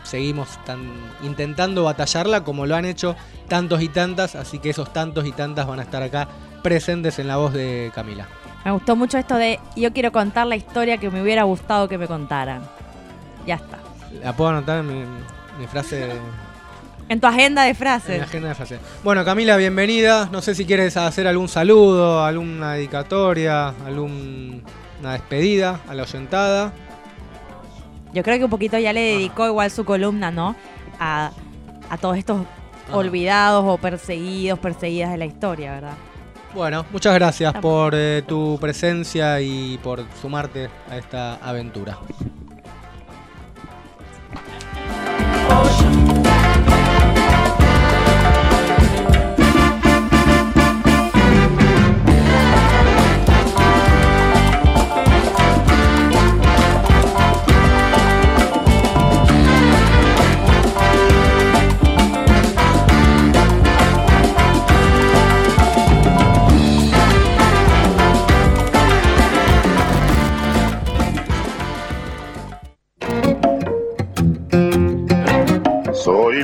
seguimos tan, intentando batallarla como lo han hecho tantos y tantas, así que esos tantos y tantas van a estar acá presentes en la voz de Camila. Me gustó mucho esto de yo quiero contar la historia que me hubiera gustado que me contaran. Ya está. ¿La puedo anotar en mi, mi frase? de- En tu agenda de En frases. la agenda de frase. Bueno, Camila, bienvenida. No sé si quieres hacer algún saludo, alguna dedicatoria, alguna despedida a la oyentada. Yo creo que un poquito ya le dedicó igual su columna, ¿no? A, a todos estos olvidados o perseguidos, perseguidas de la historia, ¿verdad? Bueno, muchas gracias por eh, tu presencia y por sumarte a esta aventura.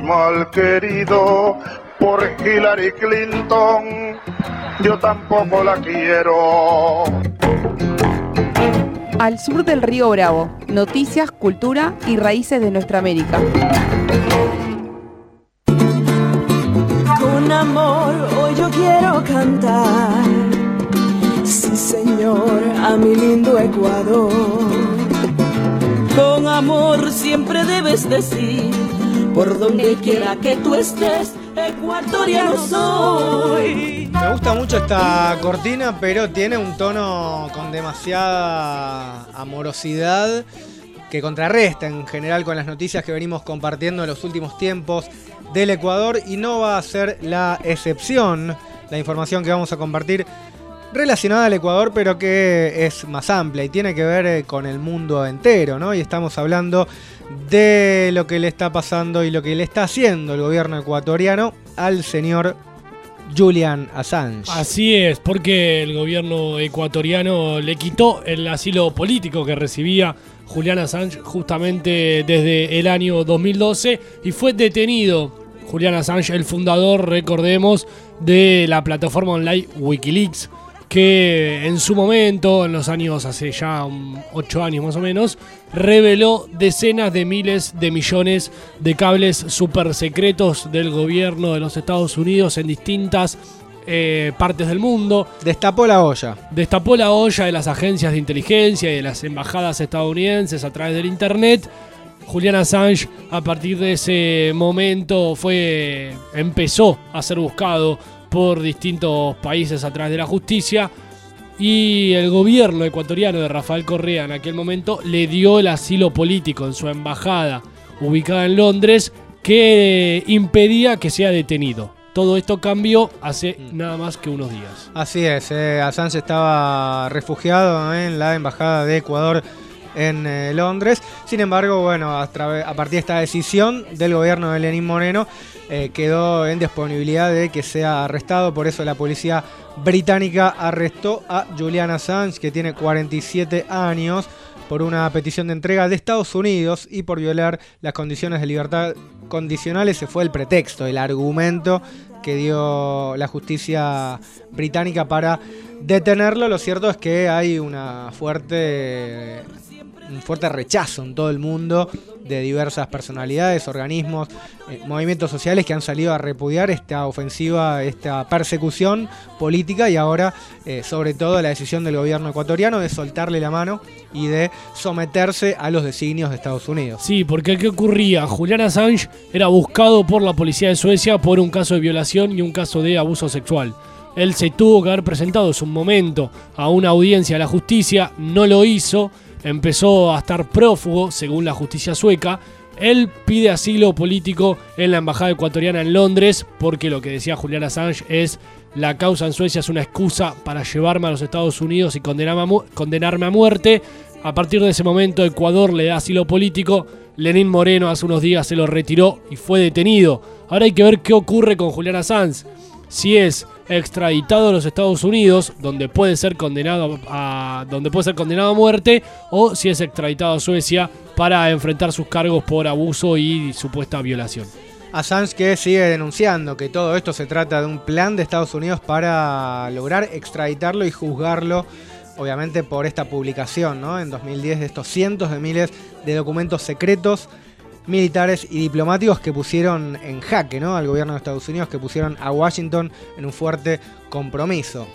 Mal querido por Hillary Clinton, yo tampoco la quiero. Al sur del río Bravo, noticias, cultura y raíces de nuestra América. Con amor hoy yo quiero cantar, sí señor, a mi lindo Ecuador. Con amor siempre debes decir, por donde quiera que tú estés, ecuatoriano soy. Me gusta mucho esta cortina, pero tiene un tono con demasiada amorosidad que contrarresta en general con las noticias que venimos compartiendo en los últimos tiempos del Ecuador y no va a ser la excepción la información que vamos a compartir relacionada al Ecuador, pero que es más amplia y tiene que ver eh, con el mundo entero, ¿no? Y estamos hablando de lo que le está pasando y lo que le está haciendo el gobierno ecuatoriano al señor Julian Assange. Así es, porque el gobierno ecuatoriano le quitó el asilo político que recibía Julian Assange justamente desde el año 2012 y fue detenido Julian Assange, el fundador, recordemos, de la plataforma online Wikileaks, que en su momento, en los años, hace ya un- ocho años más o menos, reveló decenas de miles de millones de cables super secretos del gobierno de los Estados Unidos en distintas eh, partes del mundo. Destapó la olla. Destapó la olla de las agencias de inteligencia y de las embajadas estadounidenses a través del Internet. Julian Assange a partir de ese momento fue empezó a ser buscado por distintos países a través de la justicia y el gobierno ecuatoriano de Rafael Correa en aquel momento le dio el asilo político en su embajada ubicada en Londres que impedía que sea detenido. Todo esto cambió hace nada más que unos días. Así es, eh, Assange estaba refugiado en la embajada de Ecuador en eh, Londres. Sin embargo, bueno, a, a partir de esta decisión del gobierno de Lenín Moreno, eh, quedó en disponibilidad de que sea arrestado. Por eso la policía británica arrestó a Julian Assange, que tiene 47 años, por una petición de entrega de Estados Unidos y por violar las condiciones de libertad condicionales. Se fue el pretexto, el argumento que dio la justicia británica para detenerlo. Lo cierto es que hay una fuerte un fuerte rechazo en todo el mundo de diversas personalidades, organismos, eh, movimientos sociales que han salido a repudiar esta ofensiva, esta persecución política y ahora eh, sobre todo la decisión del gobierno ecuatoriano de soltarle la mano y de someterse a los designios de Estados Unidos. Sí, porque ¿qué ocurría? Julian Assange era buscado por la policía de Suecia por un caso de violación y un caso de abuso sexual. Él se tuvo que haber presentado en su momento a una audiencia de la justicia, no lo hizo, empezó a estar prófugo, según la justicia sueca. Él pide asilo político en la embajada ecuatoriana en Londres, porque lo que decía Julian Assange es la causa en Suecia es una excusa para llevarme a los Estados Unidos y condenarme a, muerte. A partir de ese momento Ecuador le da asilo político. Lenín Moreno hace unos días se lo retiró y fue detenido. Ahora hay que ver qué ocurre con Julian Assange. Si es extraditado a los Estados Unidos, donde puede ser condenado a, donde puede ser condenado a muerte, o si es extraditado a Suecia para enfrentar sus cargos por abuso y supuesta violación. Assange que sigue denunciando que todo esto se trata de un plan de Estados Unidos para lograr extraditarlo y juzgarlo, obviamente por esta publicación, ¿no? En 2010 de estos cientos de miles de documentos secretos militares y diplomáticos que pusieron en jaque, ¿no? Al gobierno de Estados Unidos, que pusieron a Washington en un fuerte compromiso.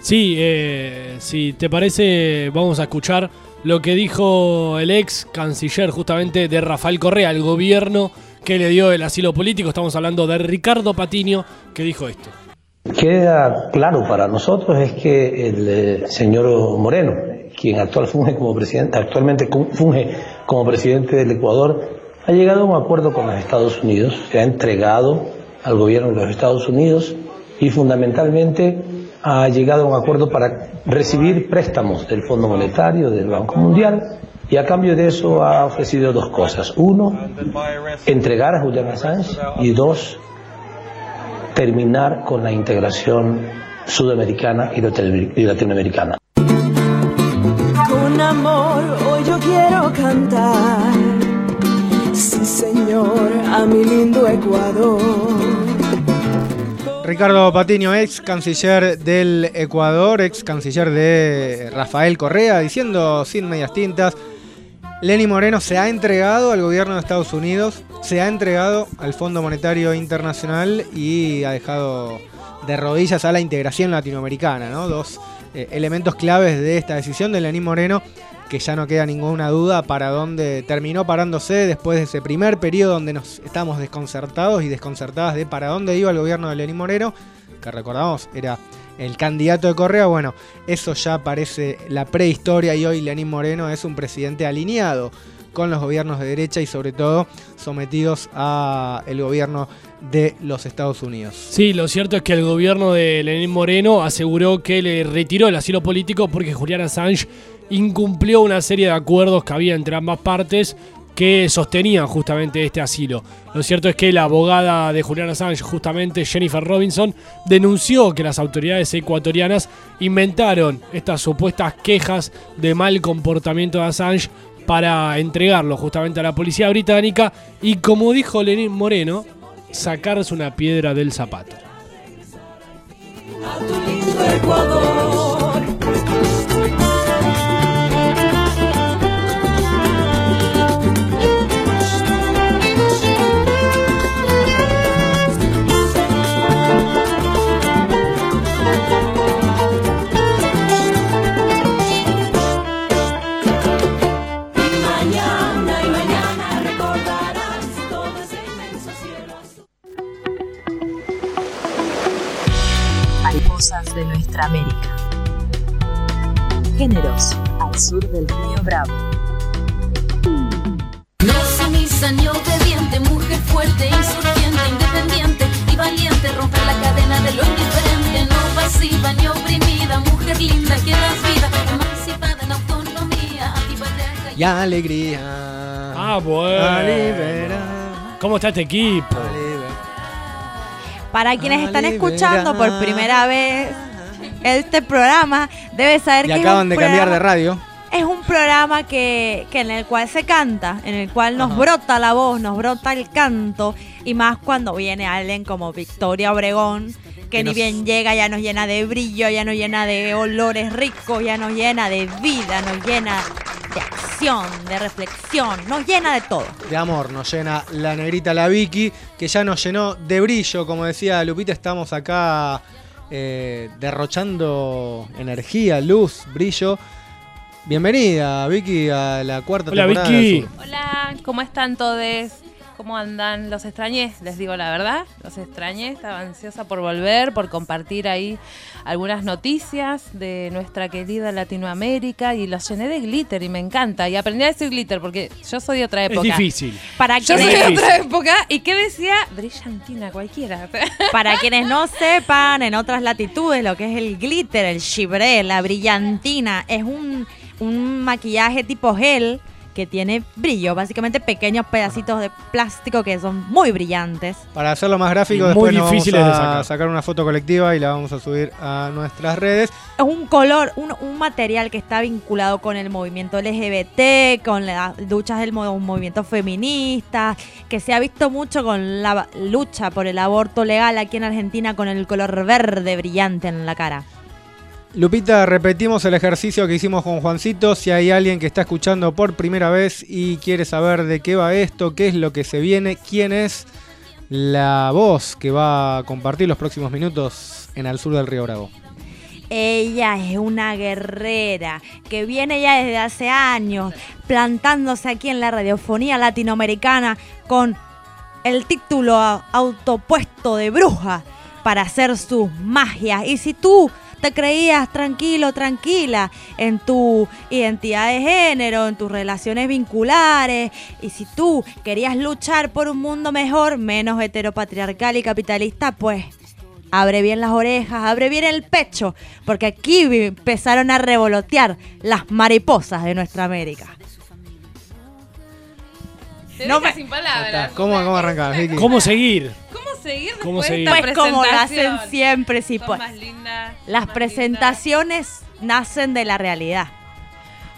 Sí, eh, si te parece, vamos a escuchar lo que dijo el ex canciller justamente de Rafael Correa, el gobierno que le dio el asilo político. Estamos hablando de Ricardo Patiño, que dijo esto. Queda claro para nosotros es que el eh, señor Moreno, quien actual funge como presidente, actualmente funge como presidente del Ecuador, ha llegado a un acuerdo con los Estados Unidos, se ha entregado al gobierno de los Estados Unidos y fundamentalmente ha llegado a un acuerdo para recibir préstamos del Fondo Monetario, del Banco Mundial, y a cambio de eso ha ofrecido dos cosas. Uno, entregar a Julian Assange y dos, terminar con la integración sudamericana y latino- y latinoamericana. Con amor hoy yo quiero cantar. Sí, señor, a mi lindo Ecuador. Ricardo Patiño, ex canciller del Ecuador, ex canciller de Rafael Correa, diciendo sin medias tintas, Lenny Moreno se ha entregado al gobierno de Estados Unidos, se ha entregado al Fondo Monetario Internacional y ha dejado de rodillas a la integración latinoamericana, ¿no? Dos eh, elementos claves de esta decisión de Lenín Moreno, que ya no queda ninguna duda para dónde terminó parándose después de ese primer periodo donde nos estamos desconcertados y desconcertadas de para dónde iba el gobierno de Lenín Moreno, que recordamos era el candidato de Correa. Bueno, eso ya parece la prehistoria y hoy Lenín Moreno es un presidente alineado con los gobiernos de derecha y sobre todo sometidos a el gobierno de los Estados Unidos. Sí, lo cierto es que el gobierno de Lenín Moreno aseguró que le retiró el asilo político porque Julian Assange incumplió una serie de acuerdos que había entre ambas partes que sostenían justamente este asilo. Lo cierto es que la abogada de Julian Assange, justamente Jennifer Robinson, denunció que las autoridades ecuatorianas inventaron estas supuestas quejas de mal comportamiento de Assange para entregarlo justamente a la policía británica y como dijo Lenín Moreno, sacarse una piedra del zapato. Ecuador. Nuestra América. Géneros al sur del río Bravo. No sumisa ni obediente, mujer fuerte, insurgente, independiente y valiente, romper la cadena de lo indiferente, no pasiva ni oprimida, mujer linda que das vida, emancipada en autonomía, antipatriarca Y alegría. Ah, bueno. ¿Cómo está este equipo? Para quienes están escuchando por primera vez este programa, debe saber Y que acaban de cambiar de radio. es un programa que, que en el cual se canta, en el cual nos Ajá. brota la voz, nos brota el canto, y más cuando viene alguien como Victoria Obregón, que, Que ni nos- bien llega, ya nos llena de brillo, ya nos llena de olores ricos, ya nos llena de vida, nos llena de acción, de reflexión, nos llena de todo. De amor nos llena la negrita la Vicky, que ya nos llenó de brillo, como decía Lupita, estamos acá eh, derrochando energía, luz, brillo. Bienvenida Vicky a la cuarta Hola, temporada Vicky. del Sur. Hola, ¿cómo están todos? ¿Cómo andan? Los extrañé, les digo la verdad. Los extrañé, estaba ansiosa por volver, por compartir ahí algunas noticias de nuestra querida Latinoamérica y los llené de glitter y me encanta. Y aprendí a decir glitter porque yo soy de otra Es época. difícil. Para Yo soy de otra época. ¿Y qué decía? Brillantina cualquiera. Para quienes no sepan, en otras latitudes, lo que es el glitter, el chibré, la brillantina, es un, un maquillaje tipo gel que tiene brillo, básicamente pequeños pedacitos de plástico que son muy brillantes. Para hacerlo más gráfico, Y después muy nos vamos difíciles de sacar. sacar una foto colectiva y la vamos a subir a nuestras redes. Es un color, un, un material que está vinculado con el movimiento LGBT, con las luchas del mo- movimiento feminista, que se ha visto mucho con la lucha por el aborto legal aquí en Argentina con el color verde brillante en la cara. Lupita, repetimos el ejercicio que hicimos con Juancito. Si hay alguien que está escuchando por primera vez y quiere saber de qué va esto, qué es lo que se viene, quién es la voz que va a compartir los próximos minutos en Al Sur del Río Bravo. Ella es una guerrera que viene ya desde hace años plantándose aquí en la radiofonía latinoamericana con el título autopuesto de bruja para hacer sus magias. Y si tú te creías tranquilo, tranquila en tu identidad de género, en tus relaciones vinculares, y si tú querías luchar por un mundo mejor, menos heteropatriarcal y capitalista, pues abre bien las orejas, abre bien el pecho, porque aquí empezaron a revolotear las mariposas de nuestra América. Te No deja me- sin palabras. ¿Cómo, cómo arrancás, Vicky? ¿Cómo seguir? ¿Cómo seguir ¿Cómo después de seguir? esta Pues como lo hacen siempre, sí, Son pues. más lindas, Las más presentaciones nacen de la realidad.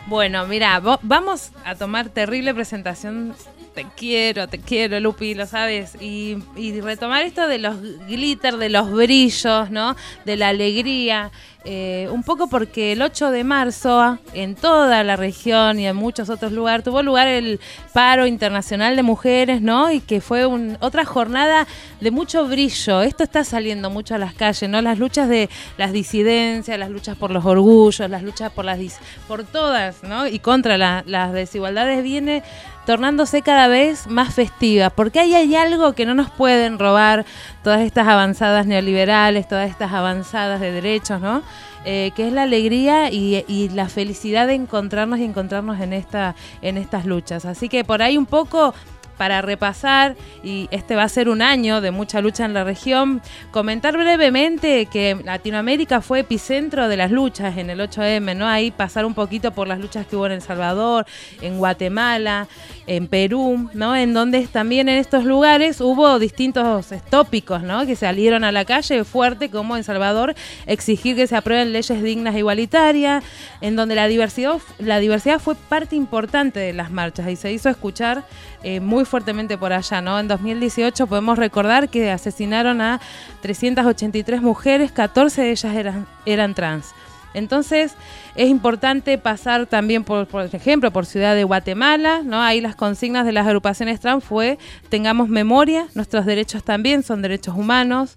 Bueno, mira, vamos a tomar terrible presentación. Te quiero, te quiero, Lupi, lo sabes. Y, y retomar esto de los glitter, de los brillos, ¿no? De la alegría. Eh, un poco porque el 8 de marzo, en toda la región y en muchos otros lugares, tuvo lugar el paro internacional de mujeres, ¿no? Y que fue un- otra jornada de mucho brillo. Esto está saliendo mucho a las calles, ¿no? Las luchas de las disidencias, las luchas por los orgullos, las luchas por las por todas, ¿no? Y contra la- las desigualdades viene tornándose cada vez más festiva, porque ahí hay algo que no nos pueden robar todas estas avanzadas neoliberales, todas estas avanzadas de derechos, ¿no? Eh, que es la alegría y, y la felicidad de encontrarnos y encontrarnos en esta en estas luchas. Así que por ahí un poco para repasar, y este va a ser un año de mucha lucha en la región, comentar brevemente que Latinoamérica fue epicentro de las luchas en el 8M, ¿no? Ahí pasar un poquito por las luchas que hubo en El Salvador, en Guatemala, en Perú, ¿no? En donde también en estos lugares hubo distintos tópicos, ¿no? Que salieron a la calle fuerte, como en Salvador, exigir que se aprueben leyes dignas e igualitarias, en donde la diversidad, la diversidad fue parte importante de las marchas y se hizo escuchar eh, muy fuertemente por allá, ¿no? En 2018 podemos recordar que asesinaron a 383 mujeres, 14 de ellas eran, eran trans. Entonces es importante pasar también por, por ejemplo, por Ciudad de Guatemala, ¿no? Ahí las consignas de las agrupaciones trans fue tengamos memoria, nuestros derechos también son derechos humanos.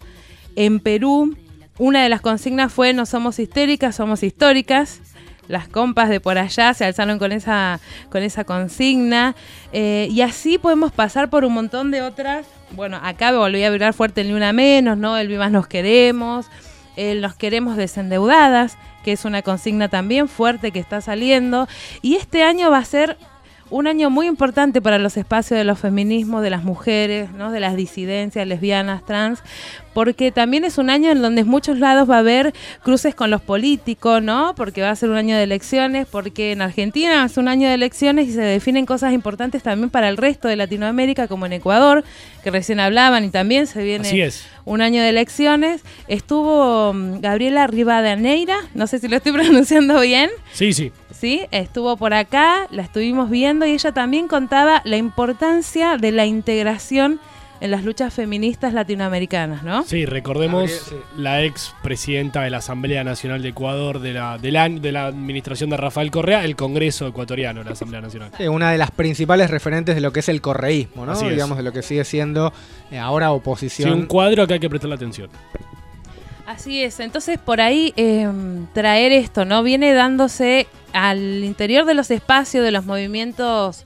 En Perú, una de las consignas fue no somos histéricas, somos históricas. Las compas de por allá se alzaron con esa, con esa consigna. Eh, y así podemos pasar por un montón de otras. Bueno, acá volví a vibrar fuerte el Ni Una Menos, ¿no? El Vivas Nos Queremos, el Nos Queremos Desendeudadas, que es una consigna también fuerte que está saliendo. Y este año va a ser un año muy importante para los espacios de los feminismos, de las mujeres, ¿no? de las disidencias lesbianas, trans, porque también es un año en donde en muchos lados va a haber cruces con los políticos, ¿no? Porque va a ser un año de elecciones, porque en Argentina es un año de elecciones y se definen cosas importantes también para el resto de Latinoamérica, como en Ecuador, que recién hablaban, y también se viene un año de elecciones. Estuvo mm, Gabriela Rivadeneira, no sé si lo estoy pronunciando bien. Sí, sí. Sí, estuvo por acá, la estuvimos viendo y ella también contaba la importancia de la integración en las luchas feministas latinoamericanas, ¿no? Sí, recordemos la ex presidenta de la Asamblea Nacional de Ecuador de la, de la, de la administración de Rafael Correa, el Congreso ecuatoriano de la Asamblea Nacional. Sí, una de las principales referentes de lo que es el correísmo, ¿no? Así es. Digamos, de lo que sigue siendo eh, ahora Sí, oposición. un cuadro que hay que prestarle atención. Así es, entonces por ahí eh, traer esto, ¿no? Viene dándose al interior de los espacios de los movimientos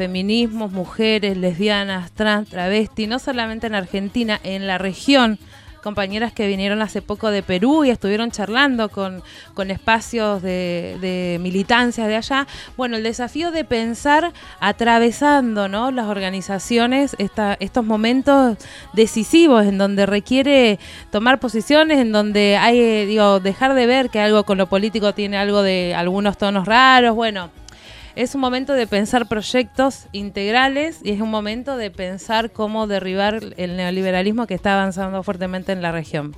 feminismos, mujeres, lesbianas, trans, travesti, no solamente en Argentina, en la región. Compañeras que vinieron hace poco de Perú y estuvieron charlando con, con espacios de, de militancias de allá. Bueno, el desafío de pensar atravesando ¿no? las organizaciones esta- estos momentos decisivos en donde requiere tomar posiciones, en donde hay, eh, digo, dejar de ver que algo con lo político tiene algo de algunos tonos raros. Bueno, es un momento de pensar proyectos integrales y es un momento de pensar cómo derribar el neoliberalismo que está avanzando fuertemente en la región.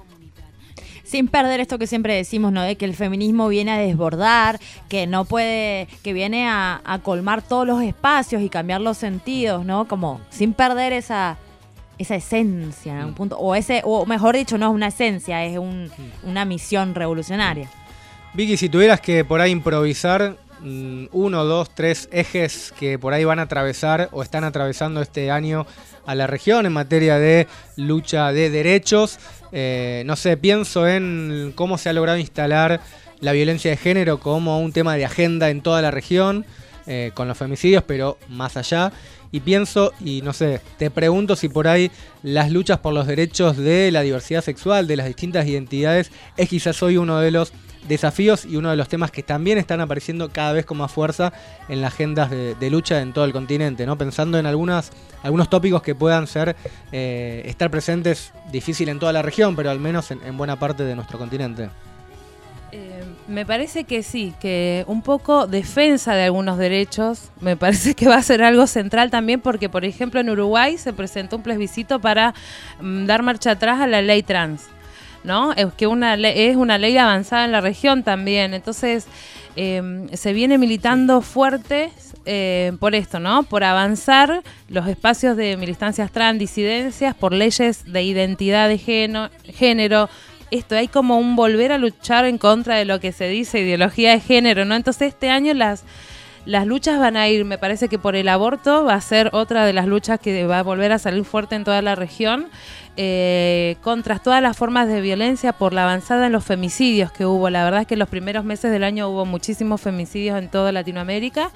sin perder esto que siempre decimos, ¿no? De que el feminismo viene a desbordar, que no puede, que viene a, a colmar todos los espacios y cambiar los sentidos, ¿no? Como sin perder esa esa esencia, en un punto, o ese, o mejor dicho, no es una esencia, es un- una misión revolucionaria. Vicky, si tuvieras que por ahí improvisar uno, dos, tres ejes que por ahí van a atravesar o están atravesando este año a la región en materia de lucha de derechos, eh, no sé, pienso en cómo se ha logrado instalar la violencia de género como un tema de agenda en toda la región, eh, con los femicidios, pero más allá. Y pienso, y no sé, te pregunto si por ahí las luchas por los derechos de la diversidad sexual, de las distintas identidades, es quizás hoy uno de los desafíos y uno de los temas que también están apareciendo cada vez con más fuerza en las agendas de, lucha en todo el continente, ¿no? Pensando en algunas, algunos tópicos que puedan ser, eh, estar presentes difícil en toda la región, pero al menos en, en buena parte de nuestro continente. Me parece que sí, que un poco defensa de algunos derechos, me parece que va a ser algo central también porque, por ejemplo, en Uruguay se presentó un plebiscito para mm, dar marcha atrás a la ley trans, ¿no? Es que una ley, es una ley avanzada en la región también, entonces eh, se viene militando fuerte eh, por esto, ¿no? Por avanzar los espacios de militancias trans, disidencias, por leyes de identidad de género, género esto, hay como un volver a luchar en contra de lo que se dice ideología de género, ¿no? Entonces este año las, las luchas van a ir, me parece que por el aborto va a ser otra de las luchas que va a volver a salir fuerte en toda la región, eh, contra todas las formas de violencia por la avanzada en los femicidios que hubo. La verdad es que en los primeros meses del año hubo muchísimos femicidios en toda Latinoamérica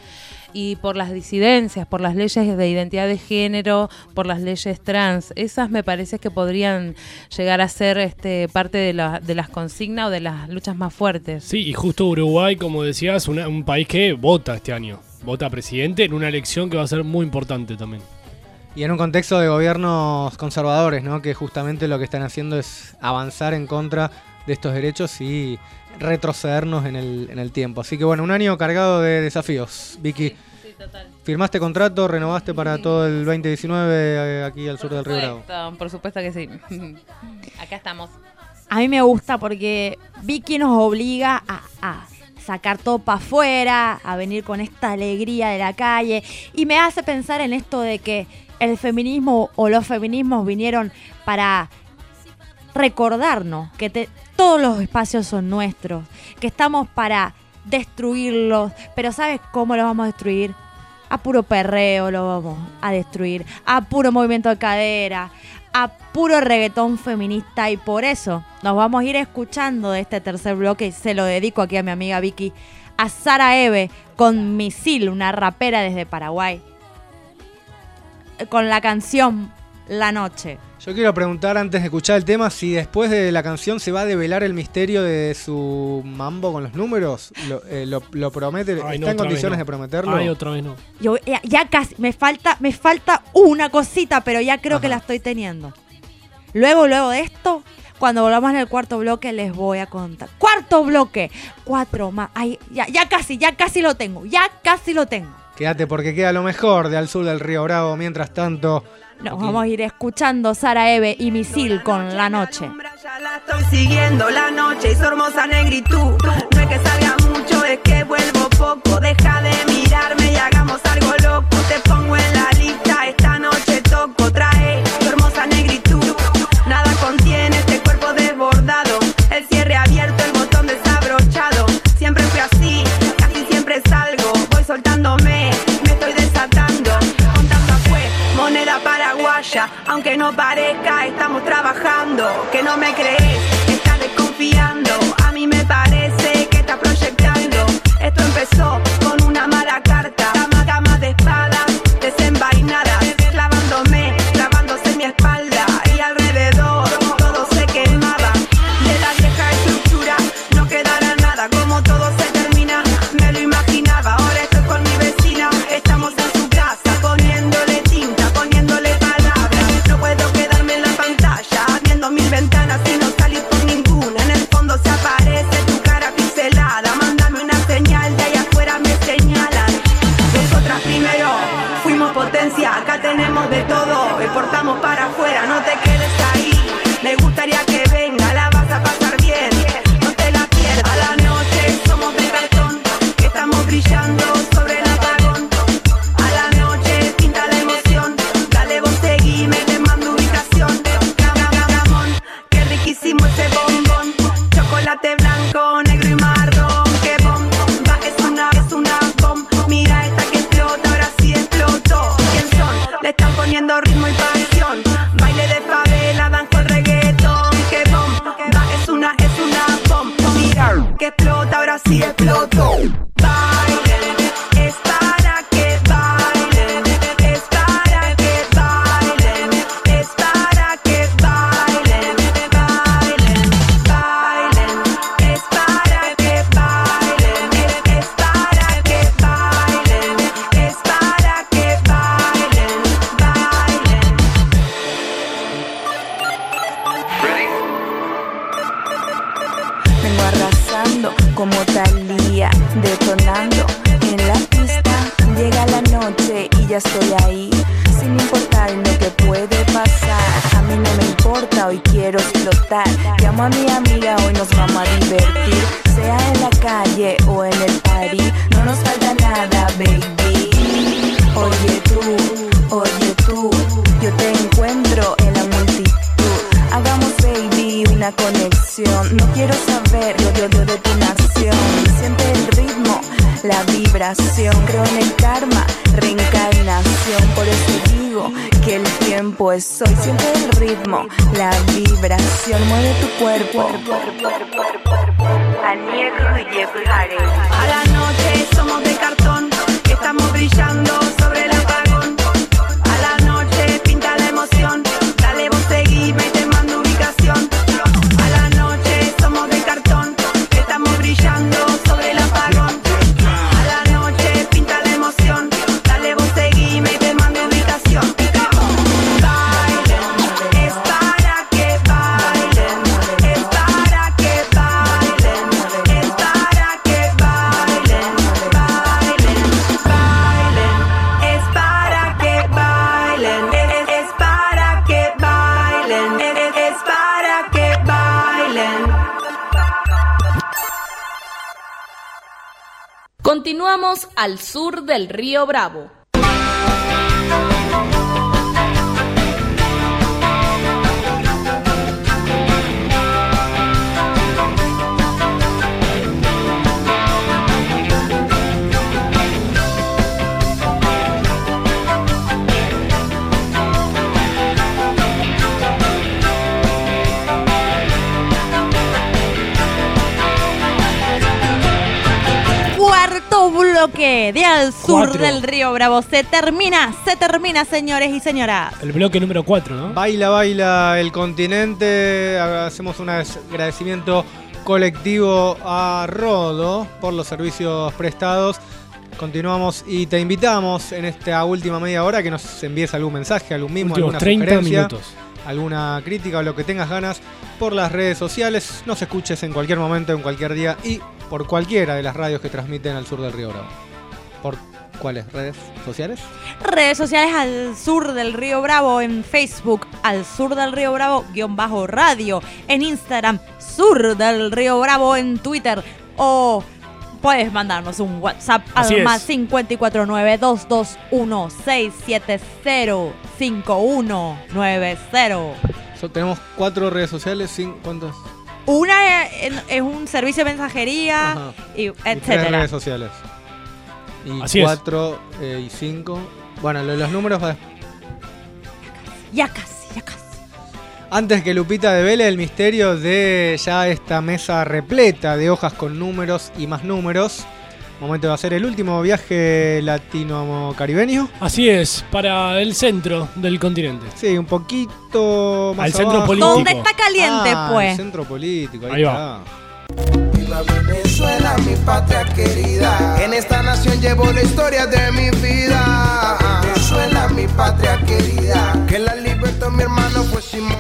y por las disidencias, por las leyes de identidad de género, por las leyes trans. Esas me parece que podrían llegar a ser este, parte de, la- de las consignas o de las luchas más fuertes. Sí, y justo Uruguay, como decías, una- un país que vota este año. Vota presidente en una elección que va a ser muy importante también. Y en un contexto de gobiernos conservadores, ¿no? Que justamente lo que están haciendo es avanzar en contra de estos derechos y retrocedernos en el, en el tiempo. Así que bueno, un año cargado de desafíos. Vicky, ¿firmaste contrato, renovaste para todo el 2019 eh, aquí al sur del Río Bravo? Supuesto, por supuesto que sí. Acá estamos. A mí me gusta porque Vicky nos obliga a, a sacar todo para afuera, a venir con esta alegría de la calle y me hace pensar en esto de que el feminismo o los feminismos vinieron para recordarnos que te- todos los espacios son nuestros, que estamos para destruirlos, pero ¿sabes cómo los vamos a destruir? A puro perreo lo vamos a destruir, a puro movimiento de cadera, a puro reggaetón feminista y por eso nos vamos a ir escuchando de este tercer bloque y se lo dedico aquí a mi amiga Vicky, a Sara Eve con Misil, una rapera desde Paraguay, con la canción La Noche. Yo quiero preguntar antes de escuchar el tema si después de la canción se va a develar el misterio de su mambo con los números. ¿Lo, eh, promete? ¿Está en condiciones de prometerlo? Ay, otra vez no. Yo, eh, ya, casi, me falta, me falta una cosita, pero ya creo que la estoy teniendo. Luego, luego de esto, cuando volvamos en el cuarto bloque les voy a contar. Cuarto bloque, cuatro más. Ay, ya, ya casi, ya casi lo tengo, ya casi lo tengo. Quédate porque queda lo mejor de al sur del río Bravo. Mientras tanto... Nos okay. vamos a ir escuchando Sara Eve y Misil con La Noche. Ya la estoy siguiendo la noche y su hermosa negritud. No es que salga mucho, es que vuelvo poco. Deja de aunque no parezca, estamos trabajando, que no me crees. al sur del río Bravo. bloque de Al Sur del Río Bravo. Se termina, se termina, señores y señoras. El bloque número 4, ¿no? Baila, baila el continente. Hacemos un agradecimiento colectivo a Rodo por los servicios prestados. Continuamos y te invitamos en esta última media hora que nos envíes algún mensaje, algún mismo, Últimos alguna 30 sugerencia, minutos. alguna crítica o lo que tengas ganas por las redes sociales. Nos escuches en cualquier momento, en cualquier día y por cualquiera de las radios que transmiten al sur del Río Bravo. ¿Por cuáles redes sociales? Redes sociales al sur del Río Bravo en Facebook, al sur del Río Bravo, guion bajo radio, en Instagram, sur del Río Bravo en Twitter o puedes mandarnos un WhatsApp al más 549-221-670-5190. So- tenemos cuatro redes sociales, sin, ¿cuántos? Una es, es un servicio de mensajería Ajá. y Y tres etcétera. redes sociales. Y Así es. cuatro eh, y cinco. Bueno, lo de los números va después. Ya casi, ya casi. Antes que Lupita devele el misterio de ya esta mesa repleta de hojas con números y más números, momento de hacer el último viaje latino-caribeño. Así es, para el centro del continente. Sí, un poquito más Al centro abajo. político. ¿Dónde está caliente, Ah, pues? El centro político, ahí, Ahí va. Viva Venezuela, mi patria querida. En esta nación llevo la historia de mi vida. Venezuela, mi patria querida. Que la libertad, mi hermano, fue Simón.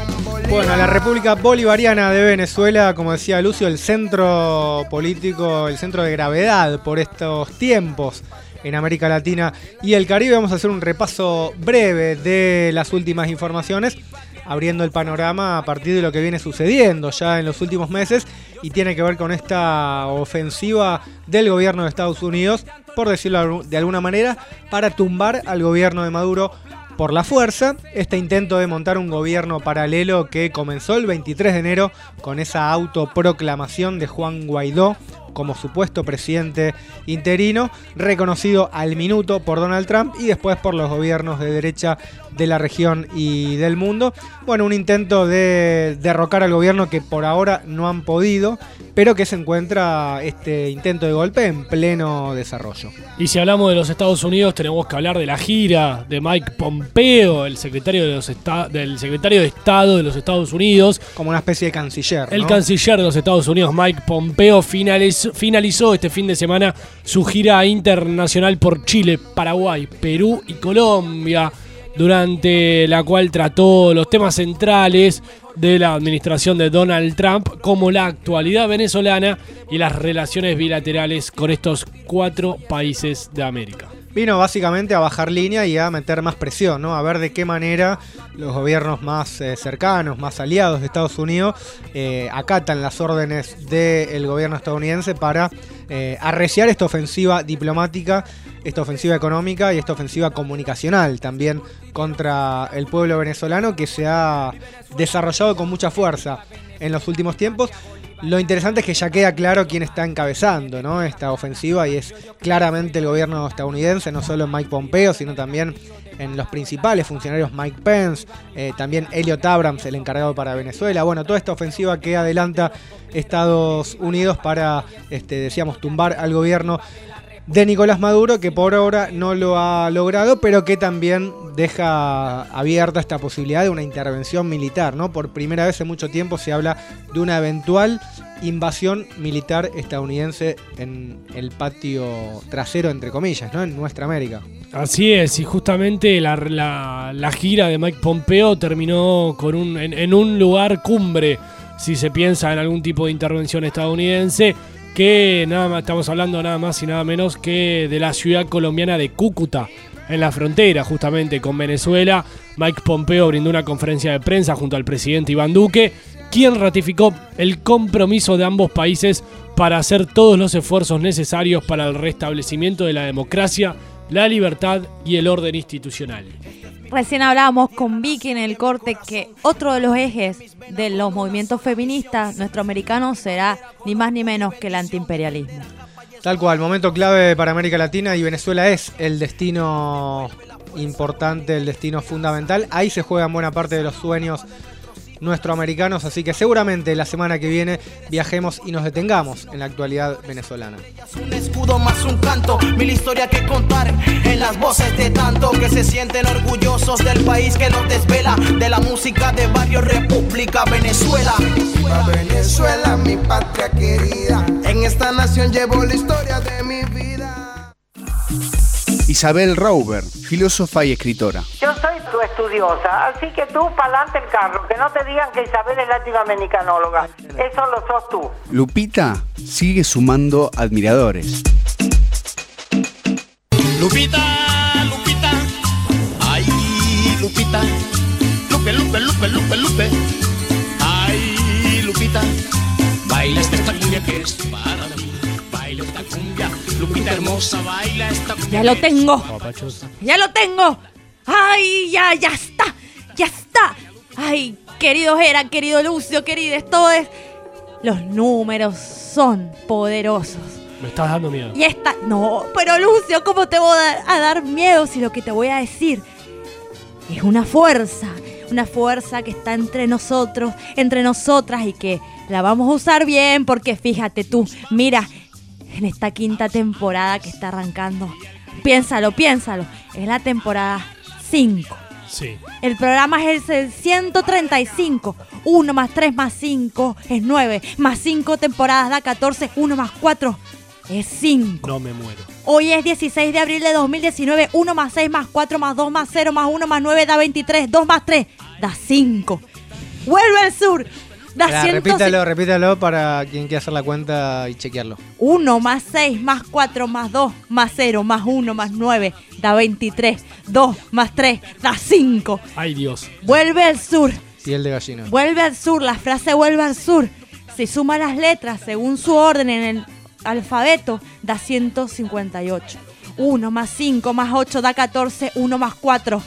Bueno, la República Bolivariana de Venezuela, como decía Lucio, el centro político, el centro de gravedad por estos tiempos en América Latina y el Caribe. Vamos a hacer un repaso breve de las últimas informaciones, abriendo el panorama a partir de lo que viene sucediendo ya en los últimos meses y tiene que ver con esta ofensiva del gobierno de Estados Unidos, por decirlo de alguna manera, para tumbar al gobierno de Maduro por la fuerza, este intento de montar un gobierno paralelo que comenzó el 23 de enero con esa autoproclamación de Juan Guaidó como supuesto presidente interino, reconocido al minuto por Donald Trump y después por los gobiernos de derecha de la región y del mundo. Bueno, un intento de derrocar al gobierno que por ahora no han podido, pero que se encuentra este intento de golpe en pleno desarrollo. Y si hablamos de los Estados Unidos, tenemos que hablar de la gira de Mike Pompeo, el secretario de los del secretario de Estado de los Estados Unidos. Como una especie de canciller. El ¿no? canciller de los Estados Unidos, Mike Pompeo, finalizó, finalizó este fin de semana su gira internacional por Chile, Paraguay, Perú y Colombia, durante la cual trató los temas centrales de la administración de Donald Trump, como la actualidad venezolana y las relaciones bilaterales con estos cuatro países de América. Vino básicamente a bajar línea y a meter más presión, ¿no? A ver de qué manera los gobiernos más eh, cercanos, más aliados de Estados Unidos, eh, acatan las órdenes del gobierno estadounidense para eh, arreciar esta ofensiva diplomática, esta ofensiva económica y esta ofensiva comunicacional también contra el pueblo venezolano que se ha desarrollado con mucha fuerza en los últimos tiempos. Lo interesante es que ya queda claro quién está encabezando ¿no? esta ofensiva y es claramente el gobierno estadounidense, no solo en Mike Pompeo, sino también en los principales funcionarios Mike Pence, eh, también Elliot Abrams, el encargado para Venezuela. Bueno, toda esta ofensiva que adelanta Estados Unidos para, este, decíamos, tumbar al gobierno de Nicolás Maduro, que por ahora no lo ha logrado, pero que también deja abierta esta posibilidad de una intervención militar, ¿no? Por primera vez en mucho tiempo se habla de una eventual invasión militar estadounidense en el patio trasero, entre comillas, ¿no? En nuestra América. Así es, y justamente la, la- la gira de Mike Pompeo terminó con un, en, en un lugar cumbre, si se piensa en algún tipo de intervención estadounidense, que nada más, estamos hablando nada más y nada menos que de la ciudad colombiana de Cúcuta, en la frontera justamente con Venezuela. Mike Pompeo brindó una conferencia de prensa junto al presidente Iván Duque, quien ratificó el compromiso de ambos países para hacer todos los esfuerzos necesarios para el restablecimiento de la democracia, la libertad y el orden institucional. Recién hablábamos con Vicky en el corte que otro de los ejes de los movimientos feministas nuestroamericanos será ni más ni menos que el antiimperialismo. Tal cual, momento clave para América Latina y Venezuela es el destino importante, el destino fundamental. Ahí se juegan buena parte de los sueños nuestroamericanos, así que seguramente la semana que viene viajemos y nos detengamos en la actualidad venezolana. Un escudo más un canto, mil historias que contar en las voces de tanto que se sienten orgullosos del país que nos desvela, de la música de barrio República Venezuela. Viva Venezuela, mi patria querida, en esta nación llevo la historia de mi vida. Isabel Rauber, filósofa y escritora. Yo soy tu estudiosa. Así que tú, pa'lante el carro, que no te digan que Isabel es latinoamericanóloga. Eso lo sos tú. Lupita sigue sumando admiradores. Lupita, Lupita, ay, Lupita, Lupe, Lupe, Lupe, Lupe, Lupe, ay, Lupita, baila esta cumbia que es para Lupita hermosa, baila esta. Ya lo tengo. ¡Ya lo tengo! ¡Ay, ya, ya está! ¡Ya está! ¡Ay, querido Gera, querido Lucio, queridos todos! Los números son poderosos. Me estás dando miedo. Y esta. No, pero Lucio, ¿cómo te voy a dar miedo si lo que te voy a decir es una fuerza? Una fuerza que está entre nosotros, entre nosotras y que la vamos a usar bien porque fíjate tú, mira, en esta quinta temporada que está arrancando, piénsalo, piénsalo, es la temporada 5. Sí. El programa es el 135. 1 más 3 más 5 es 9. Más 5 temporadas da 14. 1 más 4 es 5. No me muero. Hoy es 16 de abril de 2019. 1 más 6 más 4 más 2 más 0 más 1 más 9 da 23. 2 más 3 da 5. Vuelve al sur. Da Ya, 105. repítalo, repítalo para quien quiera hacer la cuenta y chequearlo. 1 más 6 más 4 más 2 más 0 más 1 más 9 da 23. 2 más 3 da 5. Ay, Dios. Vuelve al sur. Piel de gallina. Vuelve al sur, la frase vuelve al sur. Si suma las letras según su orden en el alfabeto, da 158. 1 más 5 más 8 da 14. 1 más 4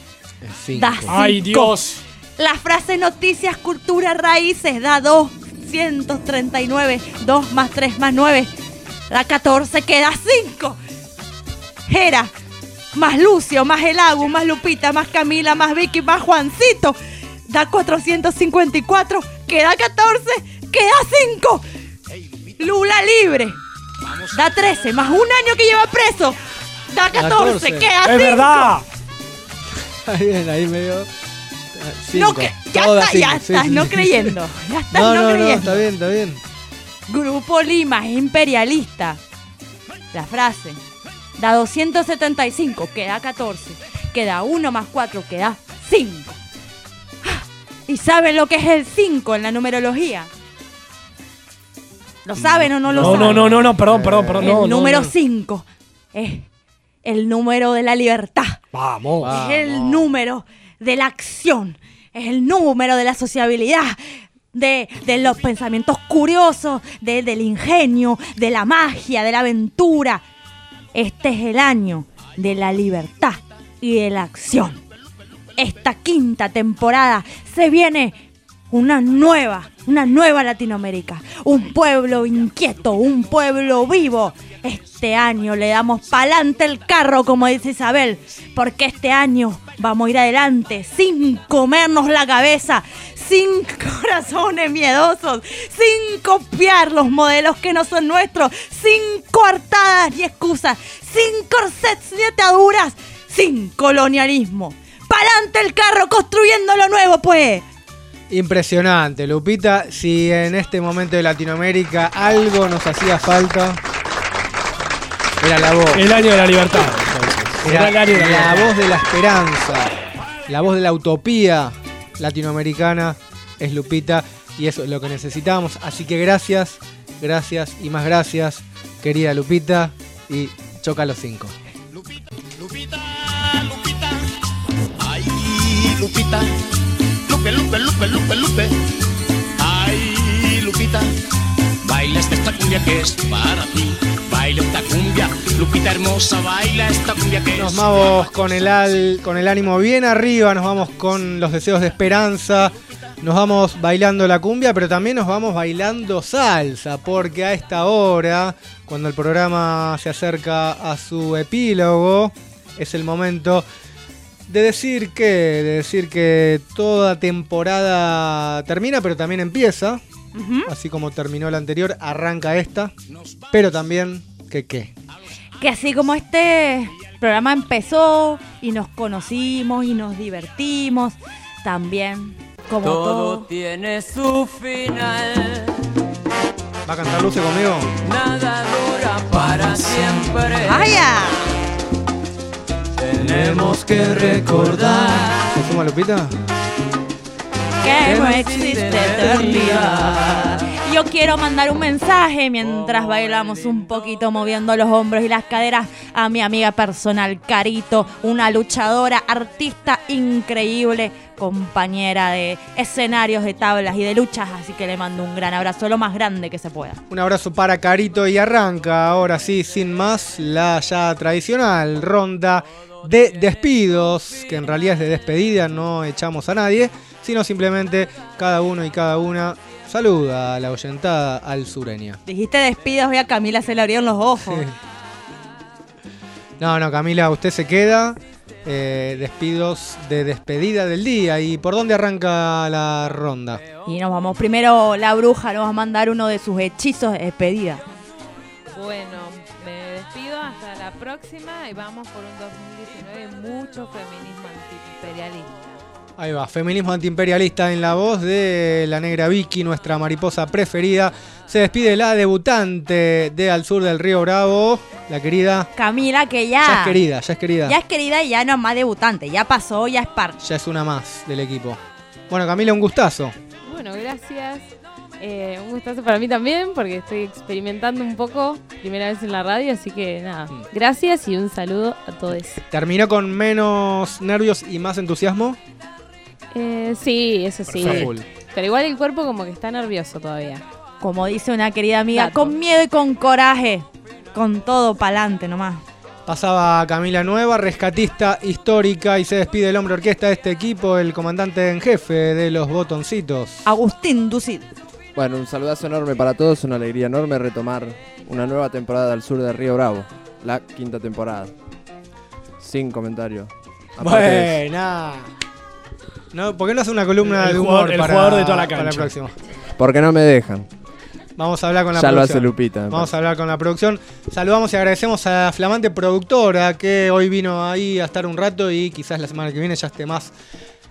da 5. Ay, Dios. La frase noticias, cultura, raíces da 239. 2 más 3 más 9 da 14, queda 5. Jera, más Lucio, más Elagu, más Lupita, más Camila, más Vicky, más Juancito. Da 454, queda 14, queda 5. Lula libre. Da 13, más un año que lleva preso. Da 14, 14. queda 5. Es verdad. Ahí bien, ahí medio. No, que, ya está, ya cinco, sí, estás sí, no sí. creyendo. Ya estás No, no, no, no, creyendo. está bien, está bien. Grupo Lima es imperialista. La frase. Da 275, queda 14. Queda 1 más 4, queda 5. ¿Y saben lo que es el 5 en la numerología? ¿Lo saben o no lo No, saben? no, no, no, no, perdón, perdón, perdón. El no, no, número no. 5 es el número de la libertad. Vamos. Es el número de la acción. Es el número de la sociabilidad. De, de los pensamientos curiosos, de- del ingenio, de la magia, de la aventura. Este es el año de la libertad y de la acción. Esta quinta temporada se viene una nueva, una nueva Latinoamérica. Un pueblo inquieto, un pueblo vivo. Este año le damos pa'lante el carro, como dice Isabel, porque este año vamos a ir adelante sin comernos la cabeza, sin corazones miedosos, sin copiar los modelos que no son nuestros, sin coartadas ni excusas, sin corsets ni ataduras, sin colonialismo. ¡Pa'lante el carro construyendo lo nuevo, pues! Impresionante, Lupita. Si en este momento de Latinoamérica algo nos hacía falta, era la voz. El año de la libertad. Era la voz de la esperanza, la voz de la utopía latinoamericana es Lupita y eso es lo que necesitábamos. Así que gracias, gracias y más gracias, querida Lupita, y choca los cinco. Ay, Lupita, Lupe, Lupe, Lupe, Lupe, Lupe. Ay, Lupita, baila esta cumbia que es para ti. Baila esta cumbia, Lupita hermosa, baila esta cumbia que Nos vamos con el, al- con el ánimo bien arriba, nos vamos con los deseos de esperanza, nos vamos bailando la cumbia, pero también nos vamos bailando salsa, porque a esta hora, cuando el programa se acerca a su epílogo, es el momento de decir que, de decir que toda temporada termina, pero también empieza. Así como terminó la anterior, arranca esta. Pero también que qué. que así como este programa empezó y nos conocimos y nos divertimos, también como Todo todo. tiene su final, ¿Va a cantar Luce conmigo? nada dura para siempre. ¡Vaya! En tenemos que recordar. ¿Se suma Lupita? Que no existe eternidad. Yo quiero mandar un mensaje mientras bailamos un poquito moviendo los hombros y las caderas a mi amiga personal Carito, una luchadora, artista increíble, compañera de escenarios, de tablas y de luchas, así que le mando un gran abrazo, lo más grande que se pueda. Un abrazo para Carito y arranca ahora sí, sin más, la ya tradicional ronda de despidos, que en realidad es de despedida, no echamos a nadie, sino simplemente cada uno y cada una saluda a la oyentada al sureña. Dijiste despidos, ve a Camila se le abrieron los ojos. No, no, Camila, usted se queda. Eh, despidos de despedida del día. ¿Y por dónde arranca la ronda? Y nos vamos primero, la bruja nos va a mandar uno de sus hechizos de despedida. Bueno, me despido hasta la próxima y vamos por un 2019 mucho feminismo antiimperialista. Ahí va, feminismo antiimperialista en la voz de la negra Vicky, nuestra mariposa preferida. Se despide la debutante de Al Sur del Río Bravo, la querida. Camila, que ya. Ya es querida, ya es querida. Ya es querida y ya no es más debutante. Ya pasó, ya es parte. Ya es una más del equipo. Bueno, Camila, un gustazo. Bueno, gracias. Eh, un gustazo para mí también, porque estoy experimentando un poco, primera vez en la radio, así que nada, Mm. gracias y un saludo a todos. ¿Terminó con menos nervios y más entusiasmo? Eh, sí, eso sí. Perfecto. Pero igual el cuerpo como que está nervioso todavía. Como dice una querida amiga, Dato. con miedo y con coraje. Con todo pa'lante nomás. Pasaba Camila Nueva, rescatista histórica, y se despide el hombre orquesta de este equipo, el comandante en jefe de los botoncitos. Agustín Ducid. Bueno, un saludazo enorme para todos, una alegría enorme retomar una nueva temporada al sur de Río Bravo, la quinta temporada. Sin comentario. Aparte de eso. Buena. No, ¿Por qué no hace una columna El de humor jugador- el para, jugador de toda la para cancha. próxima? Porque no me dejan. Vamos a hablar con la Ya lo producción. hace Lupita, Vamos a hablar con la producción. Saludamos y agradecemos a la flamante productora que hoy vino ahí a estar un rato y quizás la semana que viene ya esté más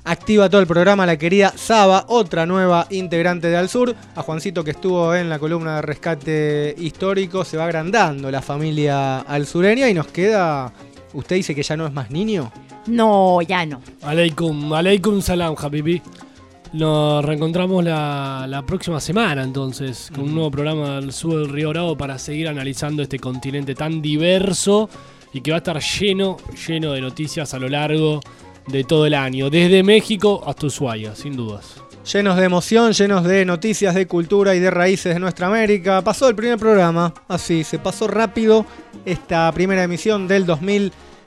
activa todo el programa. La querida Saba, otra nueva integrante de Al Sur. A Juancito que estuvo en la columna de rescate histórico. Se va agrandando la familia alsureña y nos queda. ¿Usted dice que ya no es más niño? No, ya no. Aleikum, aleikum salam, Habibi. Nos reencontramos la, la próxima semana entonces con un nuevo programa del sur del Río Bravo para seguir analizando este continente tan diverso y que va a estar lleno, lleno de noticias a lo largo de todo el año, desde México hasta Ushuaia, sin dudas. Llenos de emoción, llenos de noticias, de cultura y de raíces de nuestra América. Pasó el primer programa, así, se pasó rápido esta primera emisión del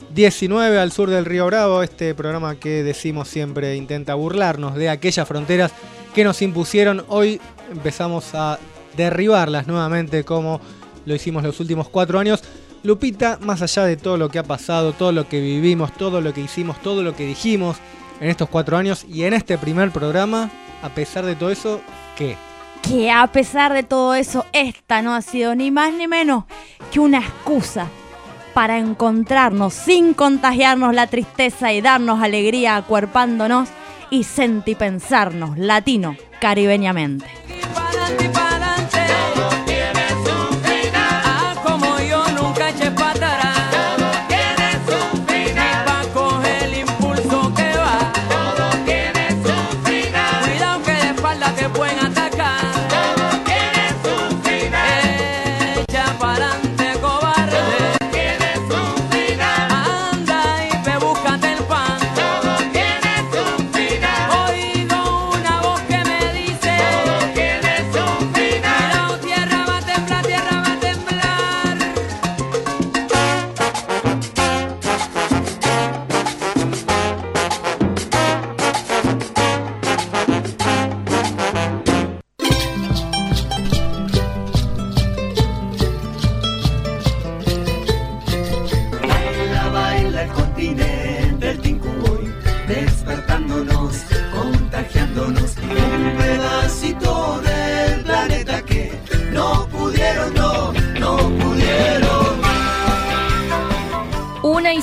2019 al sur del Río Bravo, este programa que decimos siempre intenta burlarnos de aquellas fronteras que nos impusieron. Hoy empezamos a derribarlas nuevamente como lo hicimos los últimos cuatro años. Lupita, más allá de todo lo que ha pasado, todo lo que vivimos, todo lo que hicimos, todo lo que dijimos en estos cuatro años y en este primer programa, a pesar de todo eso, ¿qué? Que a pesar de todo eso, esta no ha sido ni más ni menos que una excusa para encontrarnos sin contagiarnos la tristeza y darnos alegría acuerpándonos y sentipensarnos latino caribeñamente.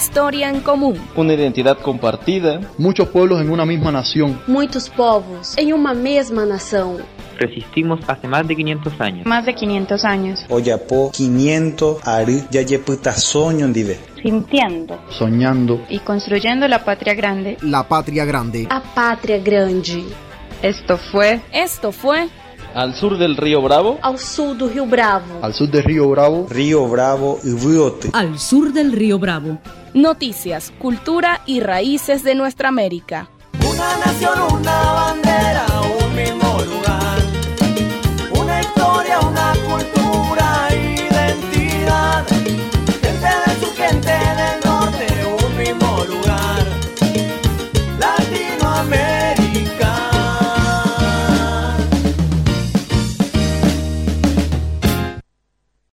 Historia en común. Una identidad compartida. Muchos pueblos en una misma nación. Muitos povos em uma mesma nação. resistimos hace más de 500 años. Más de 500 años. Oyapo 500 ari yayeputa soño ndive. Sintiendo. Soñando. Y construyendo la patria grande. La patria grande. A patria grande. Esto fue. Esto fue. Al sur del río Bravo. Al sur del río Bravo. Al sur del río Bravo. Río Bravo y Riote. Al sur del río Bravo. Noticias, cultura y raíces de nuestra América. Una nación, una bandera